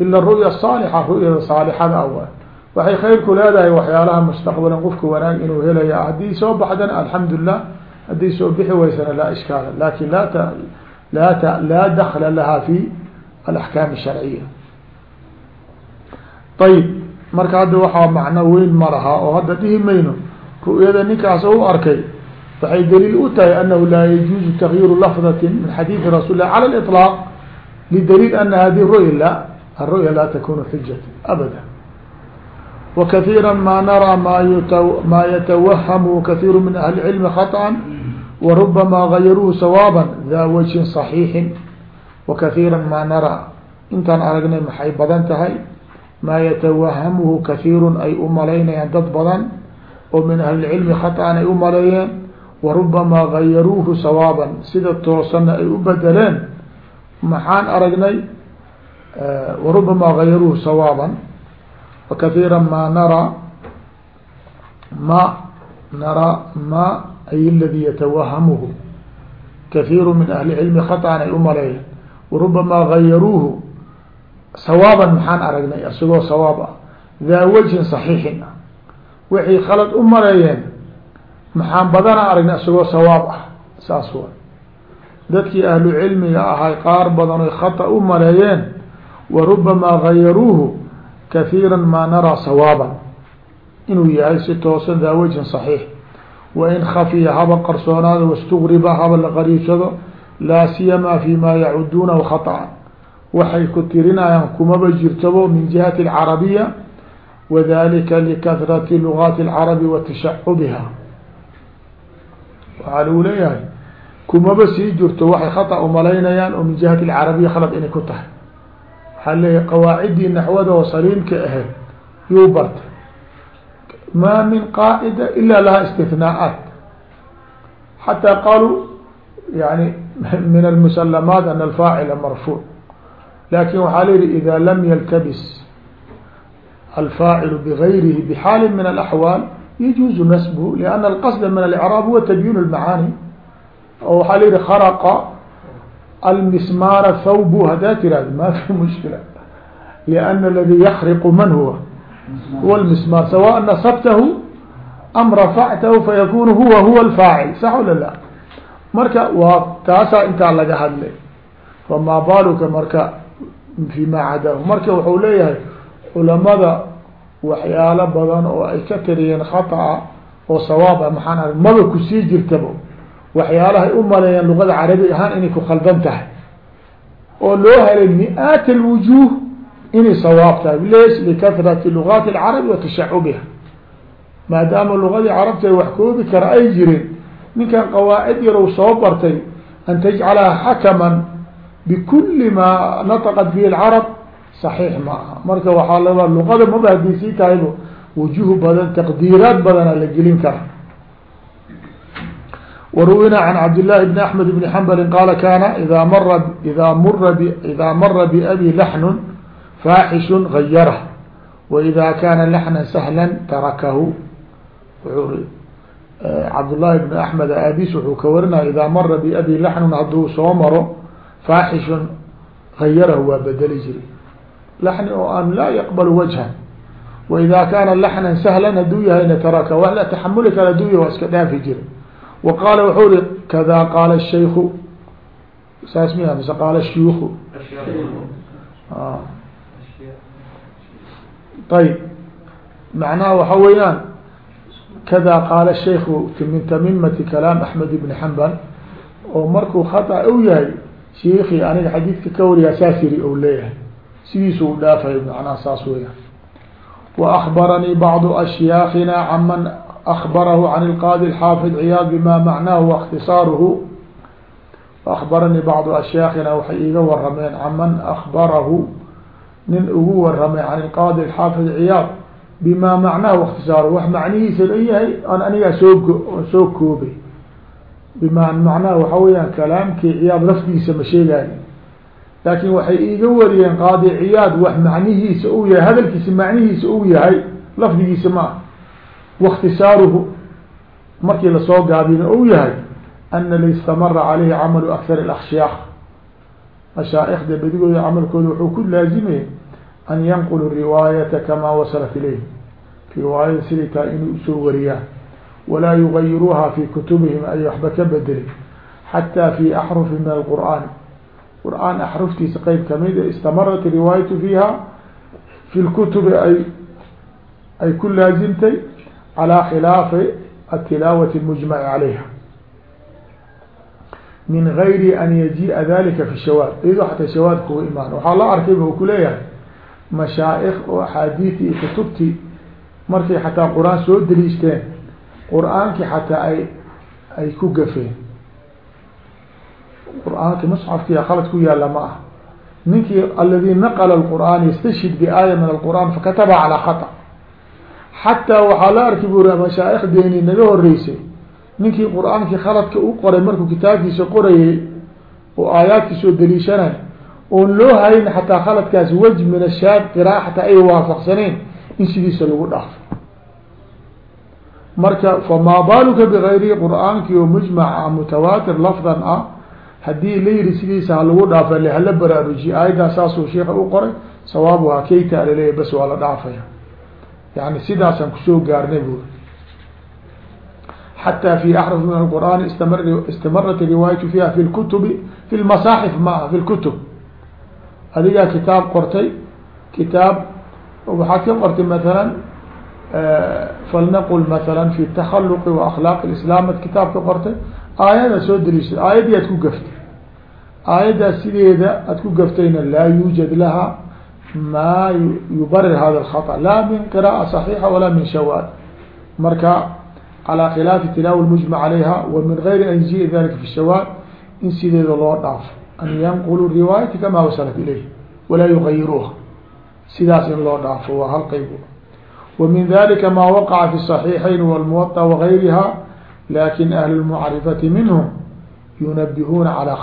ila ru'ya saalixa ru'yada saalixada awa waxay khayrku leedahay waxyaalaha mustaqbalan qofka wanaag inuu helaya haddii soo baxdana alxamdulilah haddii soo bixi weysana laa ishkaala. Lakin la la t laa dakla laha fi alaxkaam sharciya ayib marka hadda waxaa macno weyn malaha oo hadda dhihi mayno. Ru'yada ninkaas u arkay waxay daliil u tahay anahu laa yajuuzu takyiru lafdati min xadiidi rasul lah cala اطlaaq lidaliil ana hadi ruya la aruya laa takunu xujat abada. وkثيirا ma narى ma yتwhm kaثيir min أهل العلم خطأ ورbma غayruه sawاabا ذا wجهi صحيiحi وkثيirا ma narى intaan aragnay maxay badan tahay maa yتwahmhu kaثيir ay u malaynayaan dad badan oo min أهل العلم خطأan ay u maleeyeen وrubama غayaruuhu sawاabا sida toosana ay u bedeleen maxaan aragnay وrubama غayaruuhu sawاabا وkثيirا ma narى ma narى ma ay اladي yتwahmhu kaثيir min أهli cilmi خطأn ay u maleeya وrubama غayaruuhu sawaaban maxaan aragnay isagoo sawaab ah daa wجهin صaحيiحin ah waxay khalad u maleeyeen maxaan badana aragnay isagoo sawaab ah saas wa dadkii ahlu cilmiga ahay qaar badan oy khaطأ u maleeyeen وrubama غayaruuhu kaثيirا ma narىa sawاabا inuu yahay si toosan daa wجهin صaحيiح wain khafiya haba qarsoonaado واstغriba haba la qariibsado laa siyama fيma yacudunahu khaطأa waxay ku tirinayaan kumaba jirtabo min جihaة الcarabiya وdalika lkahraةi lغاaت الcarabi wa tashacubiha waxaa lagu leeyahay kumaba sii jirto waxay khaطأ umalaynayaan oo min جihaة الcarabiya khalad inay ku tahay leeyahy qawaacidii naxwada oo saliimka ahayd yuu bartay. Ma min qaa'ida ila laha istithnaaءaat xataa qaaluu yani min almusalamaat an alfaacila marfuuc. Lakin waxaa la yihi ida lam yaltabis alfaacilu bgayrihi bxaali min alaxwaal yajuuzu nasbhu lianna alqasda min alcraab huwa tabyin اlmacaani oo waxaa la yihi kharaqa almismaara thawbu hadaa tirahdo ma fi mushkila liana aladi yakriqu man huwa huwa lmismaar sawaء nasabtahu am rafactahu fayakunu huwa huwa alfaacil sax wala la marka waa taasaa intaa laga hadlay famaa baaluka marka fi ma cadaahu marka wuxuu leeyahay culamada waxyaalo badan oo ay ka tiriyeen khata'a oo sawaab ah maxaan arag maba ku sii jirtaba waxyaalahay u maleeyeen luqada carabi ahaan inay ku khaldan tahay. oo loo helay mi-aat alwujuh inay sawaab tahay. Lees likahrati lugaati alcarabi wa tashacubiha maadaama lugadii carabta wax koobi kara ay jirin ninkan qawaacid yarow soo bartay an tajcalaha xakaman bikuli ma nataqat bihi lcarab saxiix ma aha. Marka waxaa la luqada maba tahaybo wujuh badan taqdiiraad badana la gelin kara waruwina can cabdillahi bni axmed bni xambali qaala kana ida mara ida mura ida mara biabi laxnun faaxishun gayarah waida kana laxnan sahla tarakahu wuxuu cabdullahi bni axmed aabis wuxuu ka warinaya idaa mara biabi laxnun hadduu soo maro faaxishun gayarahu waa bedeli jiri laxni oo aan laa yaqbalu wajhan waida kaana laxnan sahlan hadduu yahayna taraka wa la taxamuli kale haduu yahay waa iska dhaafi jiri wa qaala wuxuu ri kada qaala shayku saas miya mise qaala shuyuku ayb macnaha waxa weeyaan kada qaala shayku min tamimati kalaam axmed ibni xambal oo markuu khata u yahay sheikii aniga xadiidka ka wariyaa saas yiri ou leeyahay. Sidiisu u dhaafay macnaha saas weeyaan. Wa akbaranii bacdu ashyaakhina caman akbarahu can ilqaadi alxaafid ciyaad bima macnaahu waاkhtisaaruhu akbaranii bacdu ashyaakhina waxay iiga warameen caman akbarahu nin ugu waramay ilqaadi alxaafid ciyaad bima macnaha waاkhtisaaruhu wax macnihiisa la yahay aan anigaa soo soo koobay bima macnaha waxa weeyaan kalaamkii ciyaad lafdiisa ma sheegayo laakin waxay iiga wariyeen qaadi ciyaad wax macnihiisa uu yahay hadalkiisa macnihiisa uu yahay lafdigiisa ma waاkhtisaaruhu markii la soo gaabina uu yahay ana laistamara caleyhi camalu akar اlakshyaak mashaaikda badigooda camalkooda wuxuu ku laazimaya an yanqulu riwaayata kamaa wasalat ilayh riwaayada siday tahay inay u soo wariyaan walaa yugayiruuha fi kutubihim ay waxba ka bedelin xataa fi axrufi min alqur'aani qur'aan axruftiisa qeyb kamida istamarat riwaayatu fiiha fi lkutubi ay ay ku laazimtay calaa khilaafi atilaawati lmujmaci calayha min gayri an yajii'a dalika fi shawaad iyadoo xataa shawaad kuga imaan waxaa la arkay ba u kuleeyahay mashaaik oo axaadiiti iyo kutubtii markay xataa qur'aan soo deliishteen qur'aankii xataa ay ay ku gafeen qur'aanki musxafkiia khalad ku yaalla ma ah ninkii aladi naqla lqur'aan yastashhid biaaya min alqur'aan fakataba calaa khata xataa waxaa la arki buri mashaaikdeeni naga horeysay ninkii qur'aankii khaladka u qoray markuu kitaabkiisa qorayay oo aayaadkii soo oon loo hayn xataa khaladkaas wej min ashaad qiraa xataa ay waafaqsaneen in sidiisa lagu dhaafo marka famaa baaluka bigayrihi qur'aankii oo mujmaca mutawaatir lafdan ah haddii la yihi sidiisa ha lagu dhaafa hala baraarujiye aayaddaa saasuu sheika u qoray sawaabuhaa kayta alaleeya bas waa la dhaafaya yani sidaasaan kusoo gaarnay buri xatى في أحرف من القرآن استمر استمرت الرواayة فيha في الكتب في المصاحف ma في الكتب adigaa kitaab qortay kitaab waxaad ka qortay mثلا فلنqل mثلا في التخلق وأخلاaq الإسلام ad kitaab ka qortay aayada soo deliisha aayadii ad ku gaftay aayaddaas sideeda ad ku gaftayna laa يوجد laha ma yubarir hada الخطأ la min قراءة صحيحة وala min shawاad marka calى khilaafi tilaawa mujmac calayha wa min gayri an yajiia dalika fi shawaad in sideeda loo dhaafo an yanqulu riwaayati kamaa wasalat ilayh walaa yugayiruuha sidaas in loo dhaafo waa hal qeyb wa min dalika maa waqaca fi صaxiixayn wاlmuwaطa wagayriha lakin ahlu lmacrifati minhum yunabihuuna calى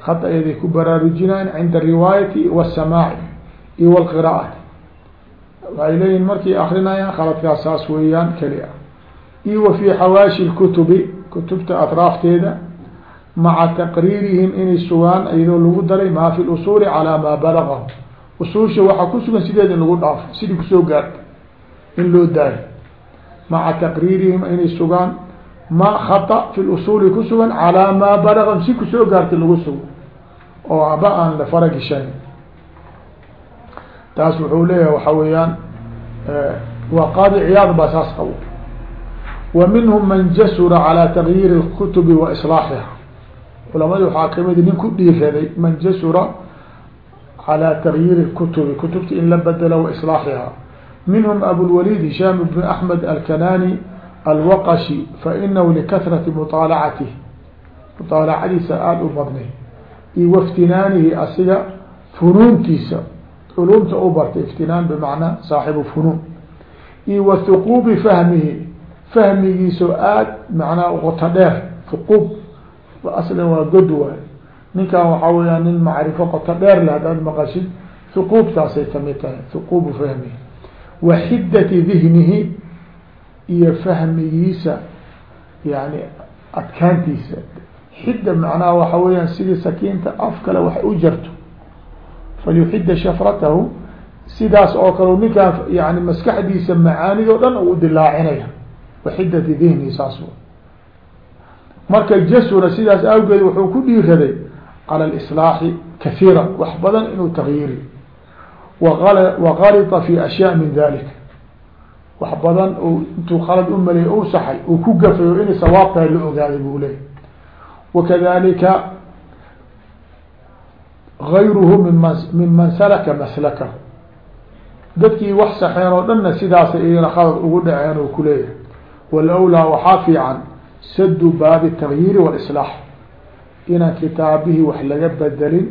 hadda ayaday ku baraarujinaan cinda riwaayati wasamaaci iyo wlqiraa'ati waxay leeyihiin markay akrinayaan khaladkaas saas weeyaan keli ah iyo wa fii xawaashi lkutubi kutubta atraafteeda maca taqriirihim inay sugaan iyadoo lagu daray maa fi lusuuli calaa maa balagahu usuusha waxaa ku sugan sideeda in lagu dhaafo sidii ku soo gaarta in loo daayo maca taqriirihim inay sugaan ma khata fi lusuuli ku sugan calaa maa balaga si ku soo gaartay lagu sugo oo aba aan la fara geshayn taas wuxuu leeyahay waxa weeyaan eh, waa qaadi ciyaad baa saas qabo. Wa minhum man jasura calaa tagyiiri اkutubi wa islaaxiha. Culamadi waxaa ka mid nin ku dhiiraday man jasura calaa tagyiiri اkutubi kutubta in la bedelo wa islaaxiha. Minhum abulwalid hishaam bn axmed alkanani alwaqashi fainahu likahrati muaalacatih muaalacadiisa aada u badnay iyo waftinaanihi asiga funuuntiisa culumta u bartay iftinaan bimacnaa saaxibu funuun iyo wa huquubi fahmihi fahmigiisoo aada macnaa qoto dheer huquub aslan waa god waay ninkan waxaa weyaan nin macrifo qoto dheer le haddaad maqashid huquubtaasay ka mid tahay huquubu fahmihi wa dihnihi iyo fahmigiisa yani adkaantiisa. Xidda macnaha waxa weyaan sidii sakiinta af kale wax u jarto. Falyuxida shafratahu sidaas oo kale ninkaan yani maskaxdiisa macaanidoo dhan u dilaacinaya. Waxidati dihni saas marka jasura sidaas awgeed wuxuu ku dhiiraday cala lislaaxi kahiira wax badan inuu tagyiri waqalita fi ashyaa min dalik wax badan intuu khalad u maleeyay u saxay uu ku gafayo inay sawaab tahay la ogaaday buu leeyay wakadalika gayruhu miman minman salaka maslakahu. Dadkii wax saxeen oo dhanna sidaasa iyana khalad ugu dhaceen oo kuleeyahay walawlaa waxaa fiican sadu baabi tagyiiri walislaax inaan kitaabihii wax laga bedelin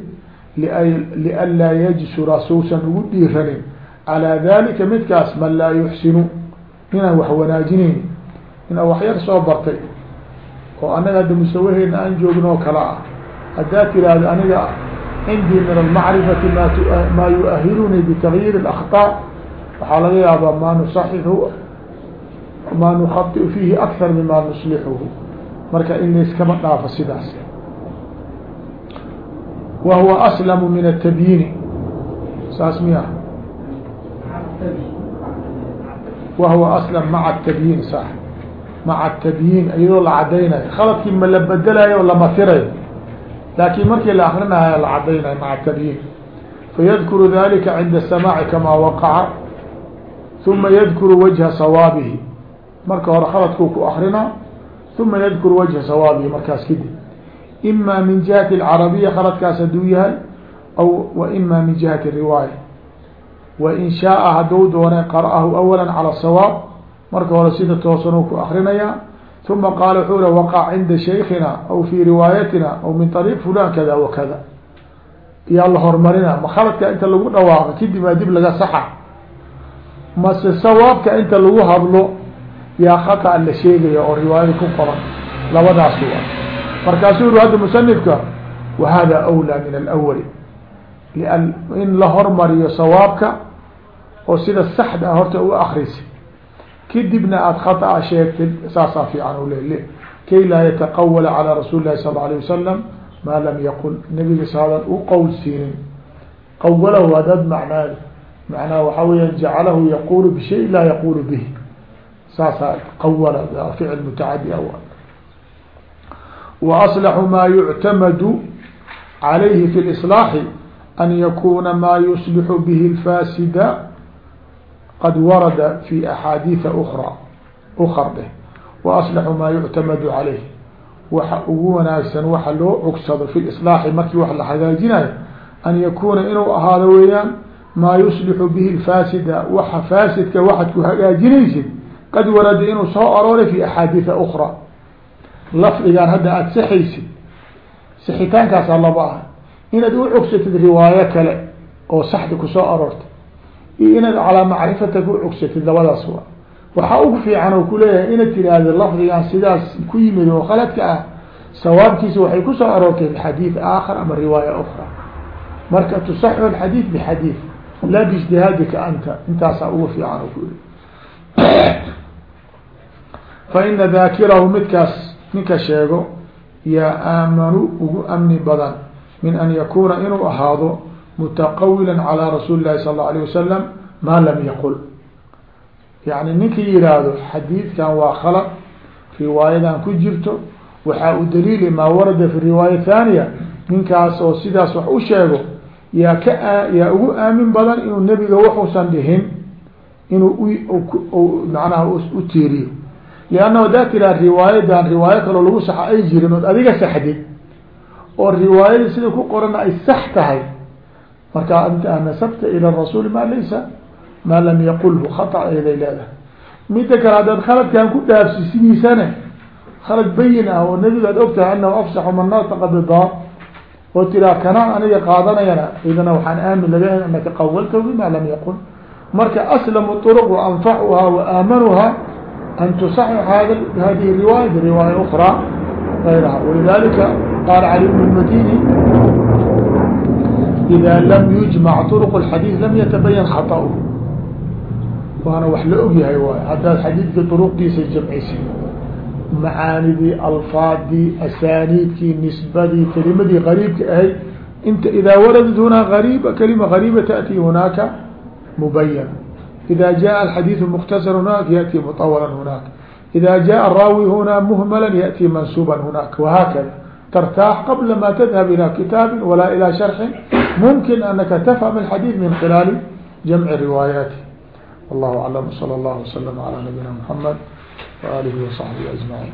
lianlaa yajsura suusan ugu dhiiranin calaa dalika midkaas man laa yuxsinu inaan wax wanaajinayn inaa waxyar soo bartay oo anaga hadda musawaheena aan joogin oo kale ah haddaad tiraahdo aniga cindii min almacrifati maa yu-ahilunii bitagyiir اlakطاء waxaa laga yaabaa maa nusaxixu maa nukhaiu fiihi akar mima nuslixuhu marka in layskama dhaafo sidaas wa huwa aslamu min atabyiini saas miya wa huwa aslam maca atabyiin sax maca atabyiin iyadoo la cadaynayo. Khaladkii ma la bedelayo lama tirayo laakin markii la akrinayo la cadaynayo maca tabyiin fayadkuru dalika cinda samaaci kamaa waqaca uma yadkuru wajha sawaabihi. Marka hore khaladkuu ku akrinaa uma yadkuru wajha sawaabihi markaas kadib. Ima min jihati alcarabiya khaladkaas hadduu yahay aw wa ima min jihati riwaaya wain shaaa hadduu doonay qara'ahu awala cala sawaab. Marka hore sida toosanuu ku akrinayaa uma qaala wuxuu le waqac cinda shaykina aw fi riwaayatina aw min ariiq fulan kada wa kada yaa la hormarina ma khaladka inta lagu dhawaaqo kadib aa dib laga saxa. Mase sawaabka inta lagu hadlo yaa khata la sheegaya oo riwaayada ku qoran. Labadaas wa markaasuu yuri hadda musanifka wa hada awlaa min alawali in la hormariyo sawaabka oo sida saxda a horta u akrisi kadibna aada khaطأa sheegtid saasaa fiican u le kay laa yataqawala calى rasuuli lahi sal alيه wasalam maa lam yaqul nabiga saadan u qowl siinin qawalahu hadad manaa macnaa waxaa weya jacalahu yaqulu bishay laa yaqulu bih saasaa qawala ficil mutacadi aw wa aslaxu maa yuctamadu calayhi fi اliصlaaxi an yakuna maa yuslixu bihi اlfaasida qad warada fi axaadiida ukra ukar dheh wa aslaxu maa yuctamadu calayh waxa ugu wanaagsan waxa loo cugsado fi lislaaxi markii wax la hagaajinayo an yakuuna inuu ahaado weeyaan maa yuslixu bihi lfaasida waxa faasidka waxaad ku hagaajinaysid qad warada inuu soo arooray fi axaadiida ukra lafdigaan hadda aada saxaysid sixitaankaasaa laba ah inaad u cugsatid riwaayo kale oo saxda ku soo aroortay iyo inaad calaa macrifatak u cugsatid labadaas wa waxaa ugu fiican oo kuleeyahay inaad tiraahdo lafdigan sidaas ku yimid oo khaladka ah sawaabkiisa waxay ku soo aroortay bxadiid aakhar ama riwaaya ukra marka tusaxu alxadiid bxadiid laa biijtihaadika anta intaasaa ugu fiican oo kule *clears throat* fa ina daakirahu midkaas ninka sheego yaa aamanu ugu amni badan min an yakuuna inuu ahaado mutaqawila calى rasuuli lahi sal اla alيه wasalam maa lam yaqul yani ninkii yihaahdo xadiidkan waa khalad riwaayadan ku jirto waxaa u daliili maa warada fi riwaaya thaniya ninkaas oo sidaas wax u sheego yaa ka yaa ugu aamin badan inuu nebiga waxuusan dhihin inuu manaha u tiiriyo lianna hadaa tiraa riwaayadan riwaayo kaloo lagu saxa ay jirin ood adiga saxdid oo riwaayadii sida ku qorana ay sax tahay marka anta nasabta ilى rasuuli ma laysa maa lam yaqulhu khata eeday leedahay mida kale haddaad khaladkan ku dhaafsi sidiisane khalad bayin ah oo nebiga ad ogtahay anahu afsaxu man nataqa bidaar oo tiraa kanaan aniga qaadanayana idana waxaan aamin laga hen anaka qawaltahu bima lam yaqul marka aslamu طرق وanfacuha وaamanuha an tuصaxix hada hadihi riwaaya biriwaaya أkrى غayrha walidalika qaala cali bn اmadini إida lam yujmac طرق الxadيث lam yatabayan khaطأه waana wax la ogyahay waay haddaad xadiidka طرqdiisa jamcisi macaanidii alfaadii asaaniidkii nisbadii kelimadii gariibka ahayd inta idaa waradat hunaa ariba kalima gariiba taأti hunaaka مبين إذا جاء الحديث مختصر هناك يأتي مطولا هناك إذا جاء الراوي هنا مهملا يأتي منسوبا هناك وهكذا ترتاح قبل ما تذهب إلى كتاب ولا إلى شرح ممكن أنك تفهم الحديث من خلال جمع رواياته والله أعلم صلى الله وسلم على نبينا محمد وآله وصحبه أجمعين